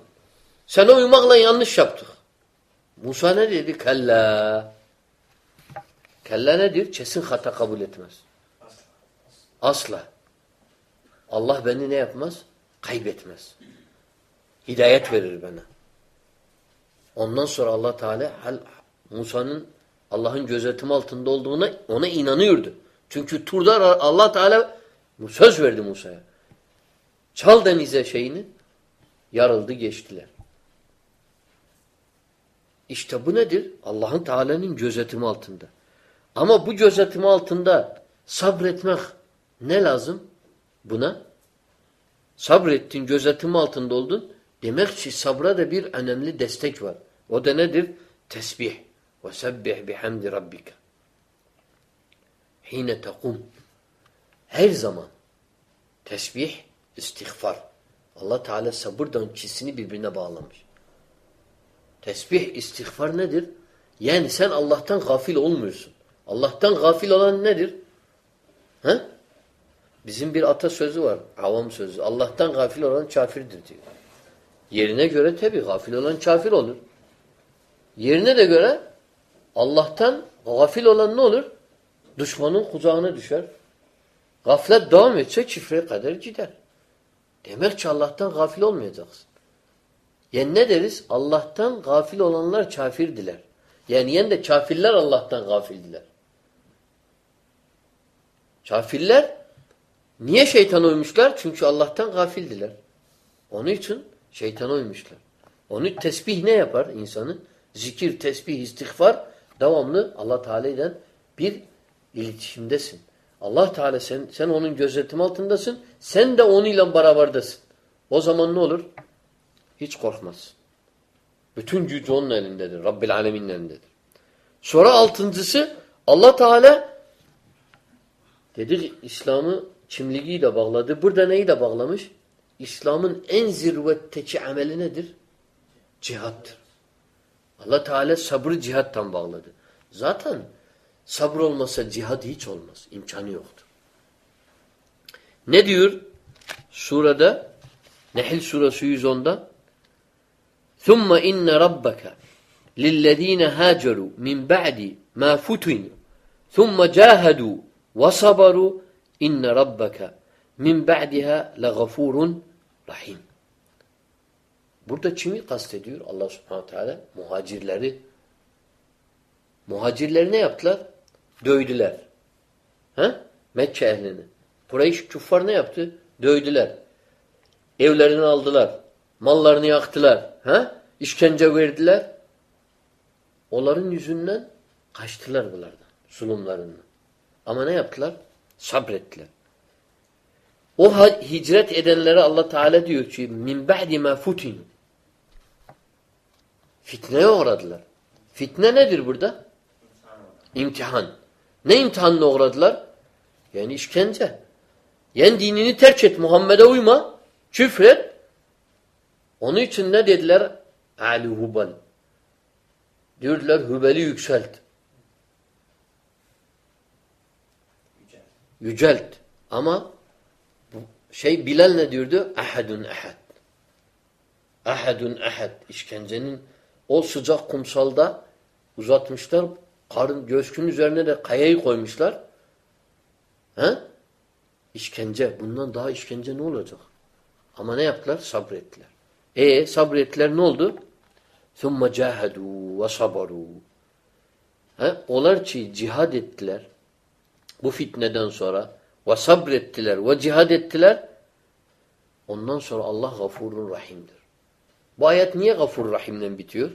Sana uymakla yanlış yaptık. Musa ne dedi? Kella. Kella nedir? Kesin hata kabul etmez. Asla. Allah beni ne yapmaz? Kaybetmez. Hidayet verir bana. Ondan sonra Allah Teala Musa'nın Allah'ın gözetimi altında olduğuna ona inanıyordu. Çünkü turda Allah Teala söz verdi Musa'ya. Çal denize şeyini yarıldı geçtiler. İşte bu nedir? Allah'ın Teala'nın gözetimi altında. Ama bu gözetimi altında sabretmek ne lazım buna? Sabrettin, gözetimi altında oldun. Demek ki sabra da bir önemli destek var. O da nedir? Tesbih. Sebbih bihamdi rabbika. Hine tekum. Her zaman tesbih, istiğfar. Allah Teala sabırdan ikisini birbirine bağlamış. Tesbih, istiğfar nedir? Yani sen Allah'tan gafil olmuyorsun. Allah'tan gafil olan nedir? He? Bizim bir atasözü var. Avam sözü. Allah'tan gafil olan kafirdir diyor. Yerine göre tabi gafil olan kafir olur. Yerine de göre Allah'tan gafil olan ne olur? Düşmanın kucağına düşer. Gaflet devam etse çifreye kadar gider. Demek ki Allah'tan gafil olmayacaksın. Yani ne deriz? Allah'tan gafil olanlar kafirdiler. Yani yen de kafirler Allah'tan gafildiler. Kafirler niye şeytan uymuşlar? Çünkü Allah'tan gafildiler. Onun için şeytana uymuşlar. Onu tesbih ne yapar insanı? Zikir, tesbih, istiğfar devamlı Allah Teala'dan bir iletişimdesin. Allah Teala sen, sen onun gözetim altındasın. Sen de onunla beraberdasın. O zaman ne olur? Hiç korkmaz. Bütün gücü onun elindedir. Rabbil alemin elindedir. Sonra altıncısı Allah Teala dedik İslam'ı kimliğiyle bağladı. Burada neyi de bağlamış? İslam'ın en zirvetteki ameli nedir? Cihattır. Allah Teala sabrı cihattan bağladı. Zaten sabır olmasa cihad hiç olmaz. İmkanı yoktur. Ne diyor? Surada Nehl suresi 110'da ثُمَّ اِنَّ رَبَّكَ لِلَّذ۪ينَ هَاجَرُوا مِنْ بَعْدِ مَا فُتُنُوا ثُمَّ جَاهَدُوا وَصَبَرُوا اِنَّ رَبَّكَ مِنْ بَعْدِهَا لَغَفُورٌ rahim. Burada kimi kastediyor Allah subhanahu teala? Muhacirleri. Muhacirleri ne yaptılar? Dövdüler. He? Mekke ehlini. Kureyş küffar ne yaptı? Dövdüler. Evlerini aldılar. Mallarını yaktılar. He? İşkence verdiler. Onların yüzünden kaçtılar bunlardan. Sulumlarından. Ama ne yaptılar? Sabrettiler. O hicret edenlere Allah Teala diyor ki min ba'di ma futin. Fitneye uğradılar. Fitne nedir burada? İmtihan. Ne imtihanına uğradılar? Yani işkence. Yani dinini terk et. Muhammed'e uyma. Küfret. Onun için ne dediler? Ali Hubal. Diyorlar Hubel'i yükselt. Yücel. Yücelt. Ama şey Bilal ne diyordu? Ahadun ahad. Ahadun ahad. İşkencenin o sıcak kumsalda uzatmışlar. Karın göğsünün üzerine de kayayı koymuşlar. He? İşkence. Bundan daha işkence ne olacak? Ama ne yaptılar? Sabrettiler. E sabrettiler ne oldu? ثُمَّ جَاهَدُوا وَصَبَرُوا Onlar ki cihad ettiler bu fitneden sonra ve sabrettiler ve cihad ettiler. Ondan sonra Allah gafurun rahimdir. Bu ayet niye gafur rahimden bitiyor?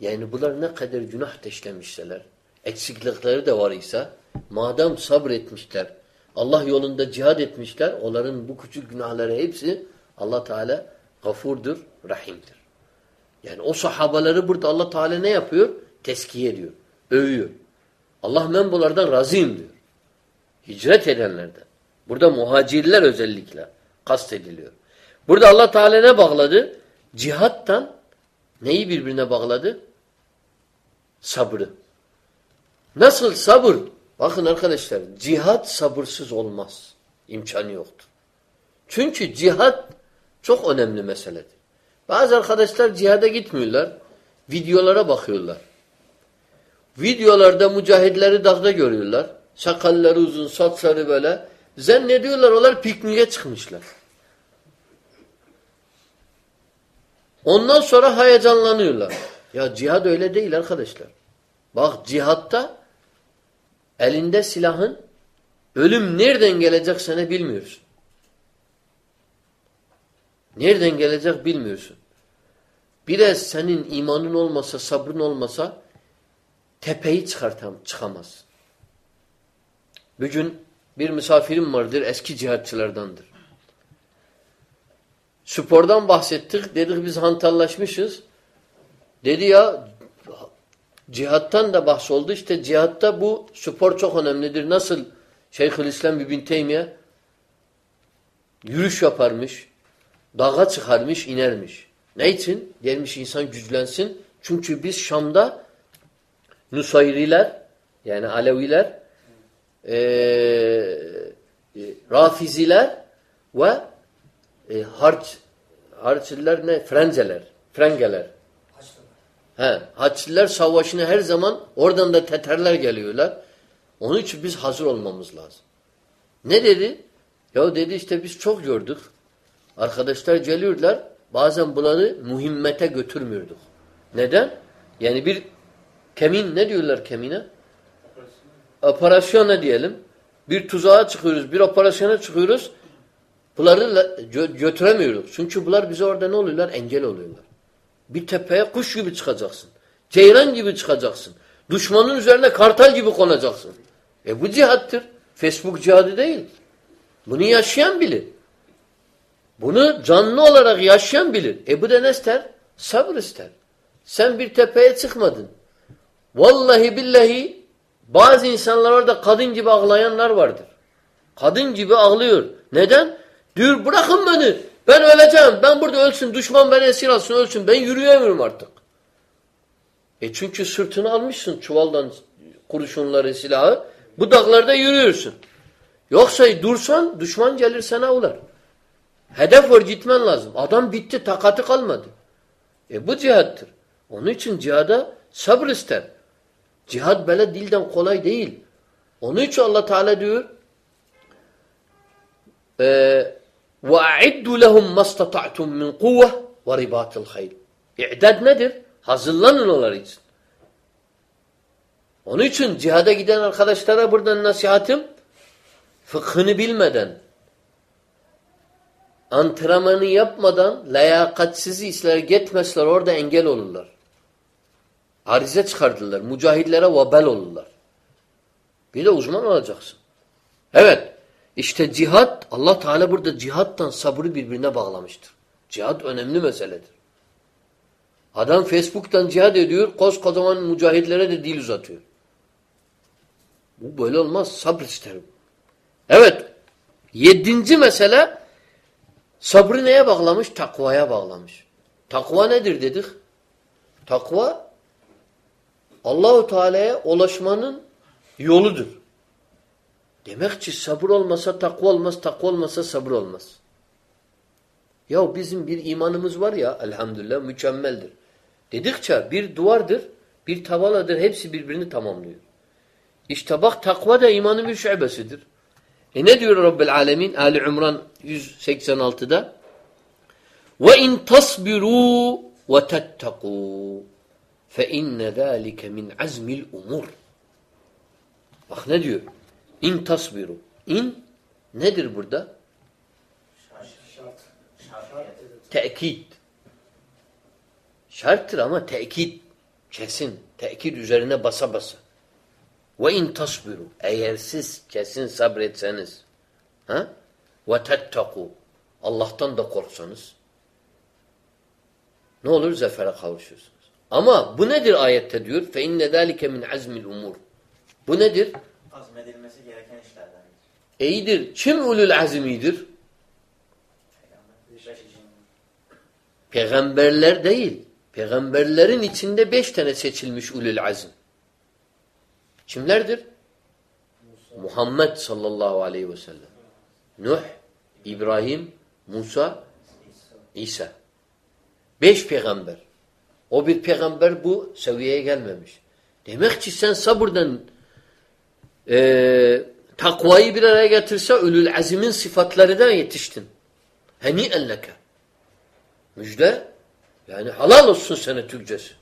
Yani bunlar ne kadar günah teşlemişseler, eksiklikleri de var ise, madem sabretmişler, Allah yolunda cihad etmişler, onların bu küçük günahları hepsi Allah Teala gafurdur, rahimdir. Yani o sahabaları burada Allah Teala ne yapıyor? Teskiye ediyor. Övüyor. Allah ben bunlardan razıyım diyor. Hicret edenlerden. Burada muhacirler özellikle kastediliyor. Burada Allah Teala ne bağladı? Cihattan neyi birbirine bağladı? Sabrı. Nasıl sabır? Bakın arkadaşlar cihat sabırsız olmaz. İmkanı yoktur. Çünkü cihat çok önemli meseledir. Bazı arkadaşlar cihada gitmiyorlar. Videolara bakıyorlar. Videolarda mücahitleri dağda görüyorlar. Sakalları uzun, saçları böyle. Zannediyorlar onlar pikniğe çıkmışlar. Ondan sonra heyecanlanıyorlar. Ya cihad öyle değil arkadaşlar. Bak cihatta elinde silahın ölüm nereden gelecek sana bilmiyorsun. Nereden gelecek bilmiyorsun. Biraz senin imanın olmasa, sabrın olmasa tepeyi çıkartam, çıkamaz. Bugün bir misafirim vardır, eski cihatçılardandır. Spordan bahsettik, dedik biz hantallaşmışız. Dedi ya cihattan da bahsoldu. İşte cihatta bu spor çok önemlidir. Nasıl Şeyhülislam İbn Teymiye yürüyüş yaparmış, dağa çıkarmış, inermiş. Ne için? Gelmiş insan güçlensin. Çünkü biz Şam'da Nusayriler yani Aleviler e, e, Rafiziler ve e, harç harçlılar ne? Frenceler. Frengeler. He, Haçlılar savaşına her zaman oradan da Teterler geliyorlar. Onun için biz hazır olmamız lazım. Ne dedi? Ya dedi işte biz çok gördük. Arkadaşlar geliyorlar. Bazen bunları mühimmete götürmüyorduk. Neden? Yani bir kemin ne diyorlar kemine? Operasyona diyelim. Bir tuzağa çıkıyoruz, bir operasyona çıkıyoruz. Bunları götüremiyoruz. Çünkü bunlar bize orada ne oluyorlar? Engel oluyorlar. Bir tepeye kuş gibi çıkacaksın. Ceyran gibi çıkacaksın. Düşmanın üzerine kartal gibi konacaksın. E bu cihattır. Facebook cihadı değil. Bunu yaşayan bilir. Bunu canlı olarak yaşayan bilir. E bu da ne ister? Sabır ister. Sen bir tepeye çıkmadın. Vallahi billahi bazı insanlar orada kadın gibi ağlayanlar vardır. Kadın gibi ağlıyor. Neden? Diyor bırakın beni. Ben öleceğim. Ben burada ölsün. Düşman beni esir alsın ölsün. Ben yürüyemiyorum artık. E çünkü sırtını almışsın çuvaldan kurşunları, silahı. Bu dağlarda yürüyorsun. Yoksa dursan düşman gelir sana ular. Hedef var gitmen lazım. Adam bitti. Takatı kalmadı. E bu cihattır. Onun için cihada sabır ister. Cihad böyle dilden kolay değil. Onun için Allah Teala diyor وَاَعِدُّ لَهُمْ مَسْتَطَعْتُمْ مِنْ قُوَّةِ وَرِبَاتِ الْخَيْلِ İ'dad nedir? Hazırlanın onlar için. Onun için cihada giden arkadaşlara buradan nasihatim fıkhını bilmeden antrenmanı yapmadan layakatsiz işler gitmezler orada engel olurlar. Arize çıkardılar. Mücahidlere vebel olurlar. Bir de uzman olacaksın. Evet. İşte cihat, Allah Teala burada cihattan sabrı birbirine bağlamıştır. Cihat önemli meseledir. Adam Facebook'tan cihad ediyor, koskocaman mücahitlere de dil uzatıyor. Bu böyle olmaz. Sabır isterim. Evet. Yedinci mesele sabrı neye bağlamış? Takvaya bağlamış. Takva nedir dedik? Takva Allahu Teala'ya ulaşmanın yoludur. Demek ki sabır olmasa takva olmaz, takva olmasa sabır olmaz. Ya bizim bir imanımız var ya elhamdülillah mükemmeldir. Dedikçe bir duvardır, bir tavaladır hepsi birbirini tamamlıyor. İşte bak takva da imanın bir şubesidir. E ne diyor Rabbil Alemin? Ali İmran 186'da ve in tasbiru ve tettekû fe inne zâlike min azmil umur. Bak ne diyor? İn tasbiru. İn nedir burada? Tekit. Şarttır ama tekit. Kesin. Tekit üzerine basa basa. Ve in tasbiru. Eğer siz kesin sabretseniz. Ha? Ve tettaku. Allah'tan da korksanız. Ne olur? Zefere kavuşursunuz. Ama bu nedir ayette diyor? Fe inne zâlike min azmil umur. Bu nedir? Azmedilmesi İyidir. Kim ulul azmidir? Peygamberler değil. Peygamberlerin içinde beş tane seçilmiş ulul azm. Kimlerdir? Muhammed sallallahu aleyhi ve sellem. Nuh, İbrahim, Musa, İsa. Beş peygamber. O bir peygamber bu seviyeye gelmemiş. Demek ki sen sabırdan e, takvayı bir araya getirse ölül azimin sıfatlarından yetiştin. Heni elleke. Müjde. Yani halal olsun sana Türkçesi.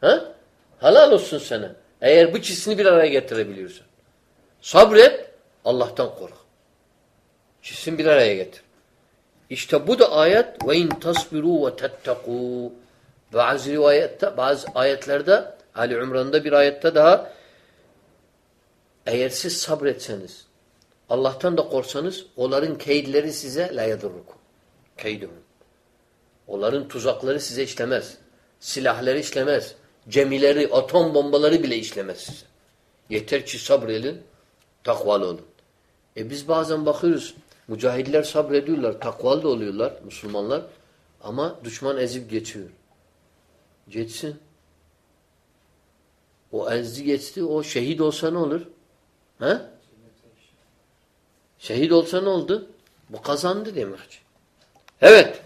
Ha? Halal olsun sana. Eğer bu ikisini bir araya getirebiliyorsan. Sabret, Allah'tan kork. İkisini bir araya getir. İşte bu da ayet ve in tasbiru ve rivayette, bazı ayetlerde Ali İmran'da bir ayette daha eğer siz sabretseniz Allah'tan da korsanız onların keydleri size la yadurrukum. Keyduhum. Onların tuzakları size işlemez. Silahları işlemez. Gemileri, atom bombaları bile işlemez size. Yeter ki sabredin, takvalı olun. E biz bazen bakıyoruz, mücahidler sabrediyorlar, takvalı da oluyorlar Müslümanlar. Ama düşman ezip geçiyor. Geçsin. O ezdi geçti, o şehit olsa ne olur? He? Şehit olsa ne oldu? Bu kazandı demek. Evet.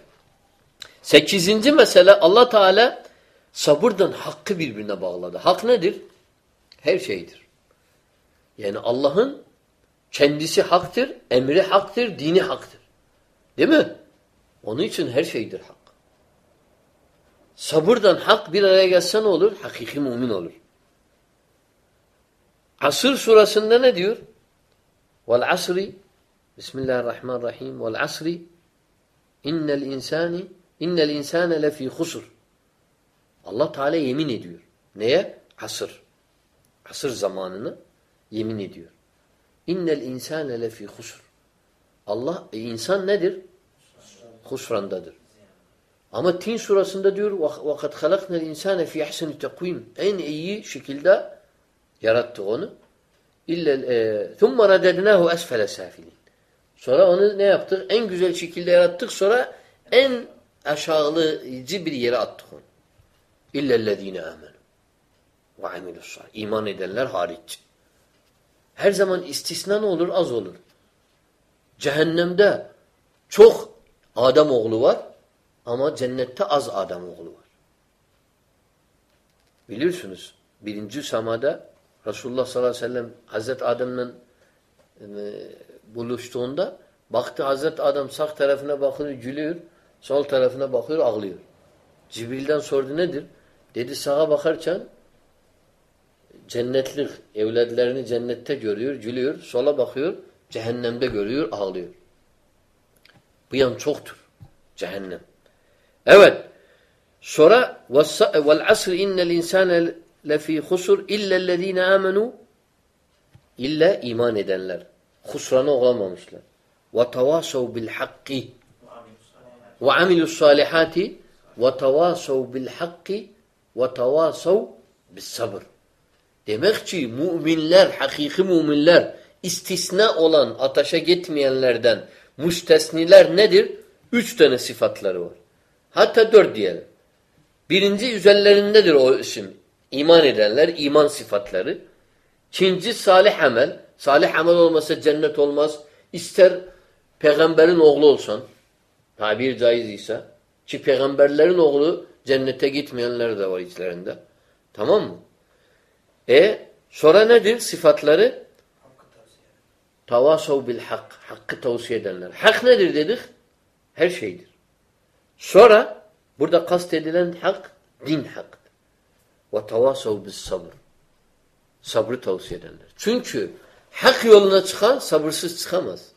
Sekizinci mesele Allah Teala sabırdan hakkı birbirine bağladı. Hak nedir? Her şeydir. Yani Allah'ın kendisi haktır, emri haktır, dini haktır. Değil mi? Onun için her şeydir hak. Sabırdan hak bir araya gelse ne olur? Hakiki mümin olur. Asır surasında ne diyor? Vel asri Bismillahirrahmanirrahim vel asri innel insani innel insane lefî husur Allah Teala yemin ediyor. Neye? Asır. Asır zamanını yemin ediyor. İnnel insane lefî husur Allah e insan nedir? Husrandadır. Ama Tin surasında diyor vakat halaknel insane fi ahseni takvim. En iyi şekilde Yarattı onu. İlle ثُمَّ رَدَدْنَاهُ أَسْفَلَ سَافِلِينَ Sonra onu ne yaptık? En güzel şekilde yarattık. Sonra en aşağılayıcı bir yere attık onu. اِلَّا الَّذ۪ينَ آمَنُوا وَعَمِلُوا İman edenler hariç. Her zaman istisna ne olur? Az olur. Cehennemde çok Adam oğlu var ama cennette az Adam oğlu var. Bilirsiniz birinci samada Resulullah sallallahu aleyhi ve sellem Hazreti Adem'le e, buluştuğunda baktı Hazreti Adem sağ tarafına bakıyor gülüyor, sol tarafına bakıyor ağlıyor. Cibril'den sordu nedir? Dedi sağa bakarken cennetlik evladlarını cennette görüyor, gülüyor. Sola bakıyor, cehennemde görüyor, ağlıyor. Bu yan çoktur. Cehennem. Evet. Sonra vel asr innel insane lefî husur illellezîne amenu illa iman edenler. Husrana uğramamışlar. Ve tevasav bil hakki ve amilus salihati ve tevasav bil hakki ve tevasav bis sabır. Demek ki müminler, hakiki müminler istisna olan ateşe gitmeyenlerden müstesniler nedir? Üç tane sıfatları var. Hatta dört diyelim. Birinci üzerlerindedir o isim. İman edenler, iman sıfatları. İkinci salih amel. Salih amel olmasa cennet olmaz. İster peygamberin oğlu olsan, tabir caiz ise, ki peygamberlerin oğlu cennete gitmeyenler de var içlerinde. Tamam mı? E sonra nedir sıfatları? Tavasav bil hak. Hakkı tavsiye edenler. Hak nedir dedik? Her şeydir. Sonra burada kastedilen hak din haktır. Ve tavasav bis sabır. Sabrı tavsiye edenler. Çünkü hak yoluna çıkan sabırsız çıkamaz.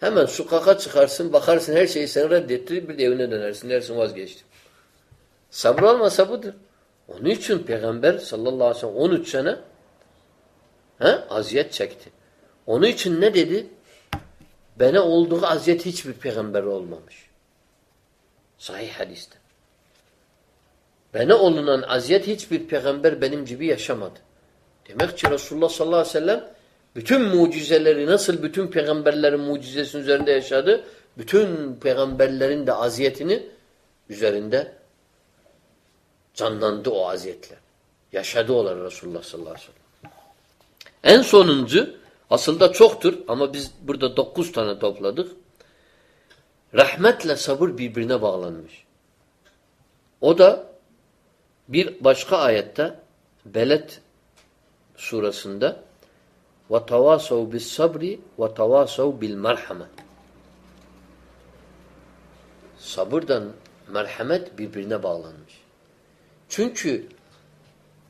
Hemen sokaka çıkarsın, bakarsın her şeyi sen reddettirir, bir de evine dönersin, dersin vazgeçtim. Sabır olmasa budur. Onun için Peygamber sallallahu aleyhi ve sellem 13 sene he, aziyet çekti. Onun için ne dedi? Bana olduğu aziyet hiçbir peygamber olmamış. Sahih hadiste. Bana olunan aziyet hiçbir peygamber benim gibi yaşamadı. Demek ki Resulullah sallallahu aleyhi ve sellem bütün mucizeleri nasıl bütün peygamberlerin mucizesinin üzerinde yaşadı, bütün peygamberlerin de aziyetini üzerinde canlandı o aziyetler. Yaşadı onlar Resulullah sallallahu aleyhi ve sellem. En sonuncu, aslında çoktur ama biz burada dokuz tane topladık. Rahmetle sabır birbirine bağlanmış. O da bir başka ayette Belet surasında ve tavasav bis sabri ve tavasav bil merhame. Sabırdan merhamet birbirine bağlanmış. Çünkü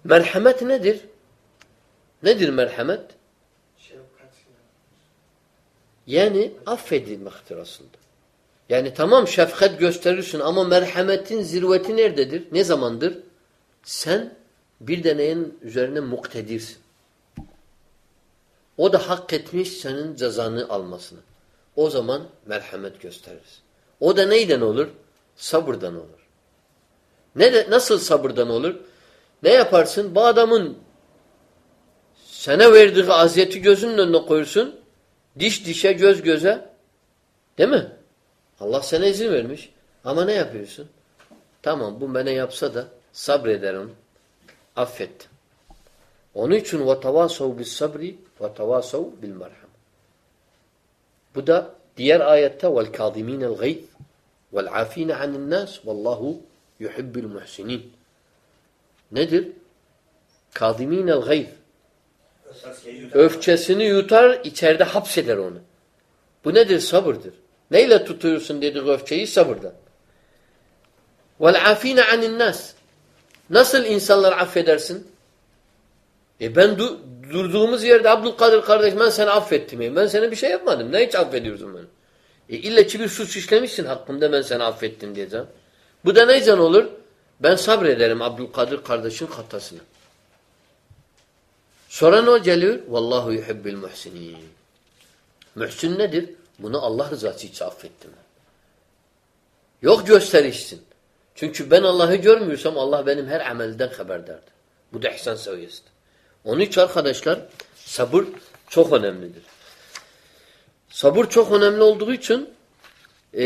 merhamet nedir? Nedir merhamet? Yani affedilmektir aslında. Yani tamam şefkat gösterirsin ama merhametin zirveti nerededir? Ne zamandır? Sen bir deneyin üzerine muktedirsin. O da hak etmiş senin cezanı almasını. O zaman merhamet gösterirsin. O da neyden olur? Sabırdan olur. Ne de, nasıl sabırdan olur? Ne yaparsın? Bu adamın sana verdiği aziyeti gözünün önüne koyursun. Diş dişe, göz göze. Değil mi? Allah sana izin vermiş. Ama ne yapıyorsun? Tamam bu bana yapsa da sabrederim. Affettim. Onun için وَتَوَاسَوْ بِالصَّبْرِ وَتَوَاسَوْ بِالْمَرْحَمِ Bu da diğer ayette وَالْكَاظِم۪ينَ الْغَيْثِ وَالْعَاف۪ينَ عَنِ النَّاسِ وَاللّٰهُ يُحِبِّ الْمُحْسِنِينَ Nedir? كَاظِم۪ينَ الْغَيْثِ Öfçesini yutar, içeride hapseder onu. Bu nedir? Sabırdır. Neyle tutuyorsun dedi öfçeyi? Sabırdan. وَالْعَاف۪ينَ عَنِ النَّاسِ Nasıl insanlar affedersin? E ben du durduğumuz yerde Abdülkadir kardeş ben seni affettim. Ben sana bir şey yapmadım. Ne hiç affediyorsun beni? E illa ki bir suç işlemişsin hakkında ben seni affettim diyeceğim. Bu da neyden olur? Ben sabrederim Abdülkadir kardeşin hatasını. Sonra ne geliyor? Vallahu yuhibbil muhsinin. Mühsin nedir? Bunu Allah rızası için affettim. Yok gösterişsin. Çünkü ben Allah'ı görmüyorsam Allah benim her amelden haberdardır. Bu da ihsan seviyesidir. Onun için arkadaşlar sabır çok önemlidir. Sabır çok önemli olduğu için e,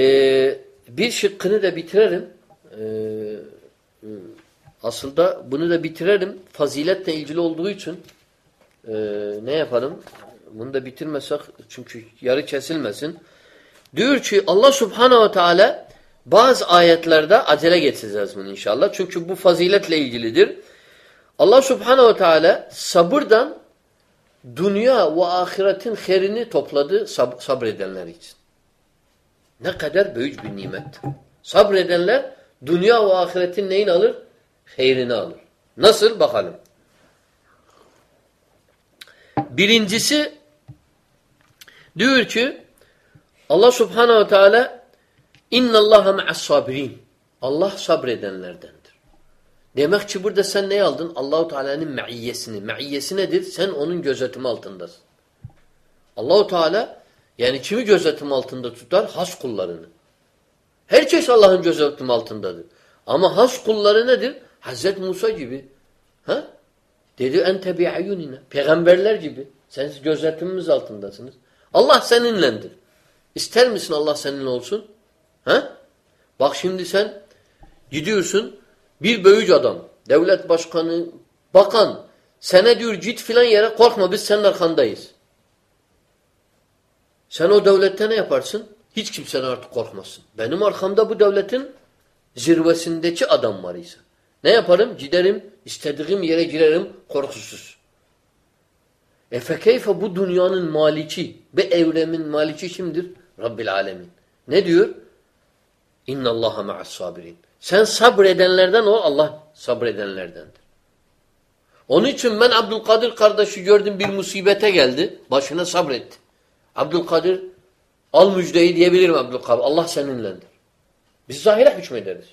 bir şıkkını da bitirelim. E, aslında bunu da bitirelim. Faziletle ilgili olduğu için e, ne yapalım? Bunu da bitirmesek çünkü yarı kesilmesin. Diyor ki Allah subhanehu ve teala bazı ayetlerde acele getireceğiz bunu inşallah. Çünkü bu faziletle ilgilidir. Allah subhanehu ve teala sabırdan dünya ve ahiretin herini topladı sab sabredenler için. Ne kadar büyük bir nimet. Sabredenler dünya ve ahiretin neyini alır? Heyrini alır. Nasıl? Bakalım. Birincisi diyor ki Allah subhanehu ve teala innallaha ma'as sabirin. Allah sabredenlerdendir. Demek ki burada sen ne aldın? Allahu Teala'nın meiyyesini. Meiyyesi nedir? Sen onun gözetimi altındasın. Allahu Teala yani kimi gözetim altında tutar? Has kullarını. Herkes Allah'ın gözetimi altındadır. Ama has kulları nedir? Hazreti Musa gibi. Ha? Dedi ente bi'ayunina. Peygamberler gibi. Sen gözetimimiz altındasınız. Allah seninlendir. İster misin Allah seninle olsun? Ha? Bak şimdi sen gidiyorsun bir büyük adam, devlet başkanı, bakan sana diyor git filan yere korkma biz senin arkandayız. Sen o devlette ne yaparsın? Hiç kimseden artık korkmasın. Benim arkamda bu devletin zirvesindeki adam var ise. Ne yaparım? Giderim, istediğim yere girerim korkusuz. E fekeyfe bu dünyanın maliki ve evremin maliki kimdir? Rabbil alemin. Ne diyor? İnna Allaha ma'as sabirin. Sen sabredenlerden ol, Allah sabredenlerdendir. Onun için ben Abdülkadir kardeşi gördüm bir musibete geldi. Başına sabretti. Abdülkadir al müjdeyi diyebilirim Abdülkadir. Allah seninlendir. Biz zahire hükmederiz.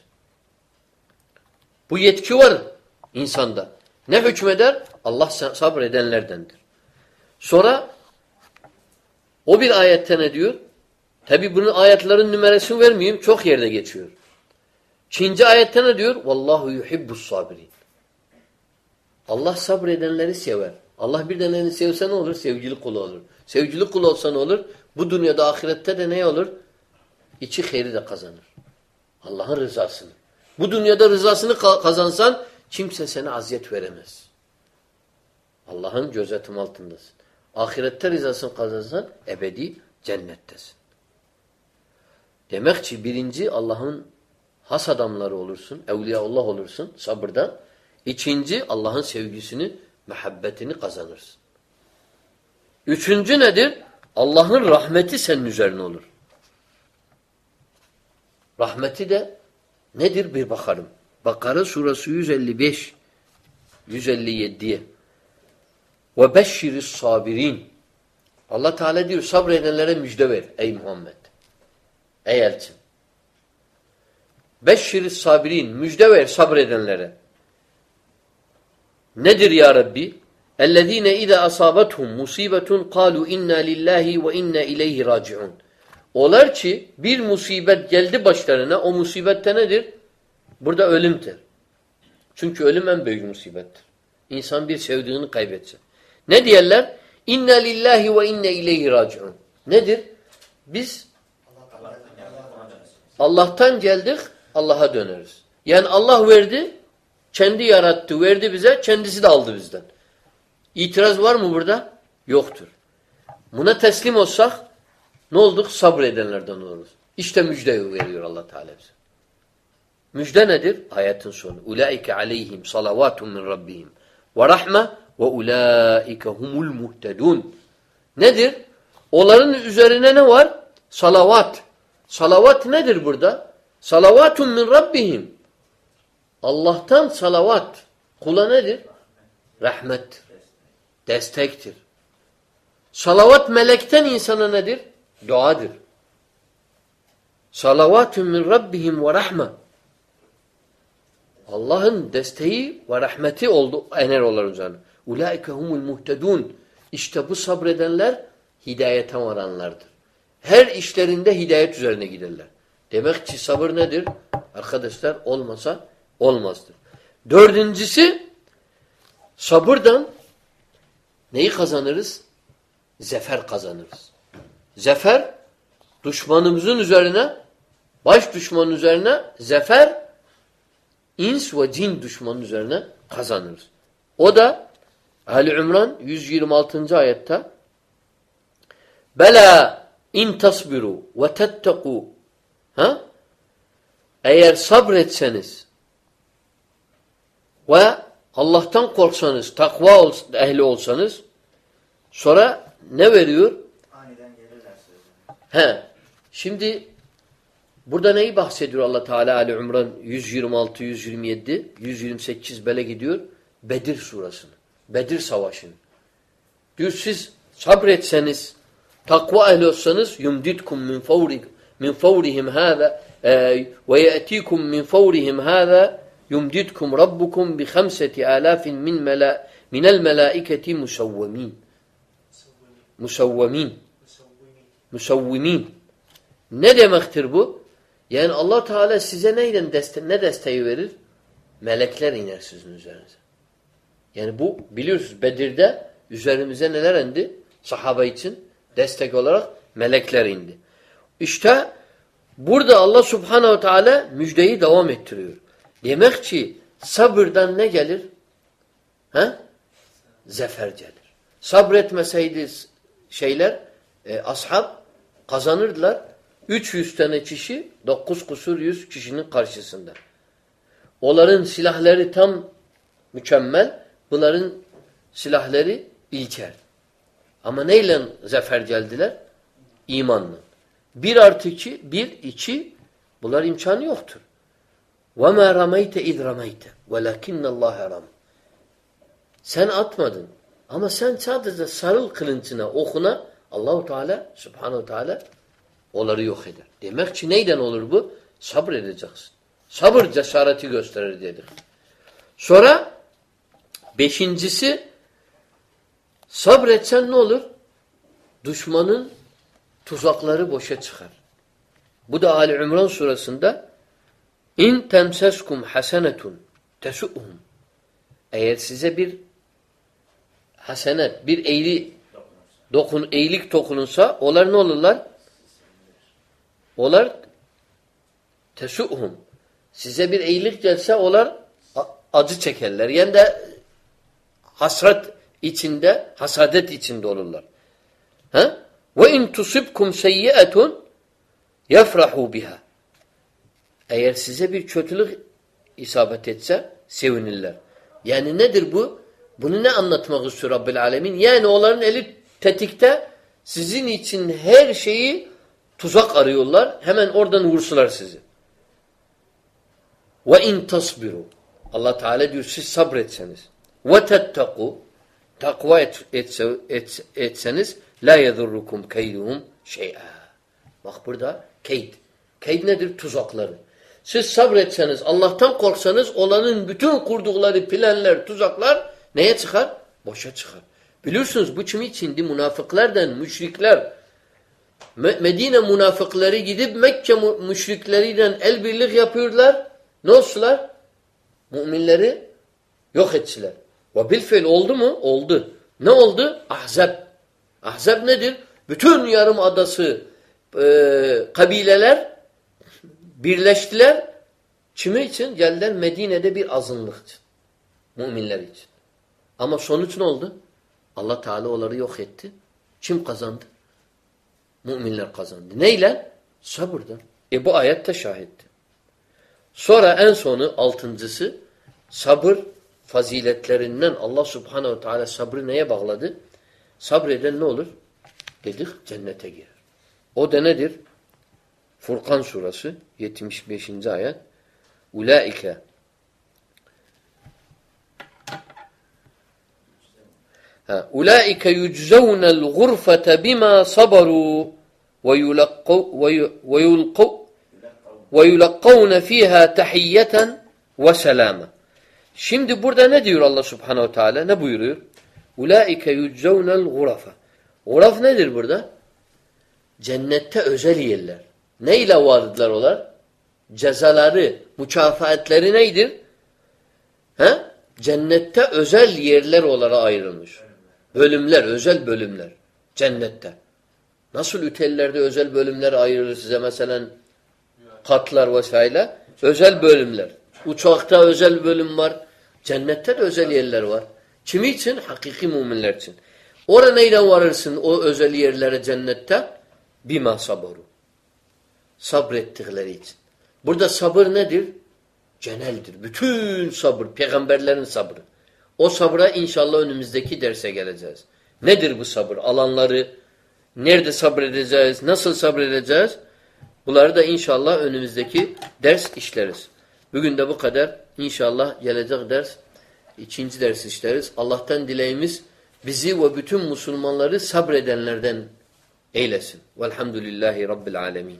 Bu yetki var insanda. Ne hükmeder? Allah sabredenlerdendir. Sonra o bir ayette ne diyor? Tabi bunun ayetlerin numarasını vermeyeyim. Çok yerde geçiyor. İkinci ayette ne diyor? Vallahu yuhibbus sabirin. Allah sabredenleri sever. Allah bir deneni sevse ne olur? Sevgili kulu olur. Sevgili kul olsa ne olur? Bu dünyada ahirette de ne olur? İçi hayri de kazanır. Allah'ın rızasını. Bu dünyada rızasını kazansan kimse sana aziyet veremez. Allah'ın gözetim altındasın. Ahirette rızasını kazansan ebedi cennettesin. Demek ki birinci Allah'ın has adamları olursun, evliyaullah olursun sabırdan. İkinci Allah'ın sevgisini, muhabbetini kazanırsın. Üçüncü nedir? Allah'ın rahmeti senin üzerine olur. Rahmeti de nedir bir bakarım. Bakara surası 155 157'ye. Ve beşşiris sabirin. Allah Teala diyor sabredenlere müjde ver ey Muhammed. Ey elçim. Beşşir sabirin müjde ver sabredenlere. Nedir ya Rabbi? Ellezine iza asabatuhum musibetun kalu inna lillahi ve inna ileyhi raciun. Olar ki bir musibet geldi başlarına o musibette nedir? Burada ölümdür. Çünkü ölüm en büyük musibettir. İnsan bir sevdiğini kaybetse. Ne diyorlar? İnna lillahi ve inna ileyhi. Nedir? Biz Allah'tan geldik, Allah'a döneriz. Yani Allah verdi, kendi yarattı, verdi bize, kendisi de aldı bizden. İtiraz var mı burada? Yoktur. Buna teslim olsak ne olduk? Sabredenlerden oluruz. İşte müjde veriyor Allah Teala bize. Müjde nedir? Ayetin sonu. Ulaike aleyhim salavatun min rabbihim ve rahme ve ulaike humul. Nedir? Onların üzerine ne var? Salavat. Salavat nedir burada? Salavatun min rabbihim. Allah'tan salavat. Kula nedir? Rahmettir. Destektir. Salavat melekten insana nedir? Duadır. Salavatun min rabbihim ve rahme. Allah'ın desteği ve rahmeti oldu ener onlar üzerine. Ulaike humul muhtedun. İşte bu sabredenler hidayete varanlardır. Her işlerinde hidayet üzerine giderler. Demek ki sabır nedir? Arkadaşlar olmasa olmazdır. Dördüncüsü sabırdan neyi kazanırız? Zefer kazanırız. Zefer düşmanımızın üzerine baş düşmanın üzerine zefer ins ve cin düşmanın üzerine kazanırız. O da Ali İmran 126. ayette Bela in tasbiru ve tetteku ha? Eğer sabretseniz ve Allah'tan korksanız, takva ol, ehli olsanız sonra ne veriyor? Aniden gelirler. He. Şimdi burada neyi bahsediyor Allah Teala Ali İmran 126, 127, 128 bele gidiyor. Bedir surasını. Bedir savaşını. Diyor siz sabretseniz, takva ehli olsanız yumditkum min fawrik min favrihim hâza ve ye'tikum min favrihim hâza yumditkum rabbukum bi khamsati alafin min mela minel melaiketi musavvimin. Musavvimin. Musavvimin. Ne demektir bu? Yani Allah Teala size neyden deste ne desteği verir? Melekler iner sizin üzerinize. Yani bu biliyorsunuz Bedir'de üzerimize neler indi? Sahaba için destek olarak melekler indi. İşte burada Allah Subhanahu Teala müjdeyi devam ettiriyor. Demek ki sabırdan ne gelir? He? Zefer gelir. Sabretmeseydi şeyler, e, ashab kazanırdılar. 300 tane kişi, 9 kusur 100 kişinin karşısında. Onların silahları tam mükemmel, bunların silahları ilker. Ama neyle zafer geldiler? İmanla. Bir artı iki, bir, iki, bunlar imkanı yoktur. وَمَا رَمَيْتَ اِذْ رَمَيْتَ وَلَكِنَّ اللّٰهَ رَمَ Sen atmadın. Ama sen sadece sarıl kılıncına, okuna Allahu Teala, Subhanahu Teala onları yok eder. Demek ki neyden olur bu? Sabır edeceksin. Sabır cesareti gösterir dedik. Sonra beşincisi sabretsen ne olur? Düşmanın tuzakları boşa çıkar. Bu da Ali İmran surasında İn temseskum hasenetun tesu'hum. Eğer size bir hasenet, bir eğri dokun, eğilik dokununsa onlar ne olurlar? Onlar tesu'hum. Size bir eğilik gelse onlar acı çekerler. Yani de hasret içinde, hasadet içinde olurlar. Ha? Ve in tusibkum seyyi'etun yefrahu biha. Eğer size bir kötülük isabet etse sevinirler. Yani nedir bu? Bunu ne anlatmak istiyor Rabbil Alemin? Yani onların eli tetikte sizin için her şeyi tuzak arıyorlar. Hemen oradan vursular sizi. Ve in tasbiru. Allah Teala diyor siz sabretseniz. Ve tettaku. Takva et, etse, et, etseniz la yedurrukum keyduhum şey'a. Bak burada keyd. Keyd nedir? Tuzakları. Siz sabretseniz, Allah'tan korksanız olanın bütün kurdukları planlar, tuzaklar neye çıkar? Boşa çıkar. Biliyorsunuz bu kim içindi? Münafıklardan, müşrikler. Me- Medine münafıkları gidip Mekke müşrikleriyle el birlik yapıyorlar. Ne olsular? Müminleri yok ettiler. Ve bilfil oldu mu? Oldu. Ne oldu? Ahzab. Ahzab nedir? Bütün yarım adası e, kabileler birleştiler. Kimi için? Geldiler Medine'de bir azınlık için. Müminler için. Ama sonuç ne oldu? Allah Teala onları yok etti. Kim kazandı? Müminler kazandı. Neyle? Sabırdan. E bu ayet de şahitti. Sonra en sonu altıncısı sabır faziletlerinden Allah subhanehu teala sabrı neye bağladı? Sabreden ne olur? Dedik cennete girer. O da nedir? Furkan surası 75. ayet. Ulaike ulaike yuczevnel gurfete bima sabaru ve yulakkavne fiha tahiyyeten ve selama. Şimdi burada ne diyor Allah Subhanahu Teala? Ne buyuruyor? Ulaike yuczevnel gurafa. Guraf nedir burada? Cennette özel yerler. Neyle vardılar onlar? Cezaları, mükafatları neydir? He? Cennette özel yerler olarak ayrılmış. Bölümler, özel bölümler. Cennette. Nasıl ütellerde özel bölümler ayrılır size mesela katlar vesaire? Özel bölümler. Uçakta özel bölüm var. Cennette de özel yerler var. Kimi için? Hakiki müminler için. Oraya neyle varırsın o özel yerlere cennette? Bima sabaru. Sabrettikleri için. Burada sabır nedir? Geneldir. Bütün sabır. Peygamberlerin sabrı. O sabra inşallah önümüzdeki derse geleceğiz. Nedir bu sabır? Alanları, nerede sabredeceğiz, nasıl sabredeceğiz? Bunları da inşallah önümüzdeki ders işleriz. Bugün de bu kadar. İnşallah gelecek ders, ikinci ders işleriz. Allah'tan dileğimiz bizi ve bütün Müslümanları sabredenlerden eylesin. Velhamdülillahi Rabbil Alemin.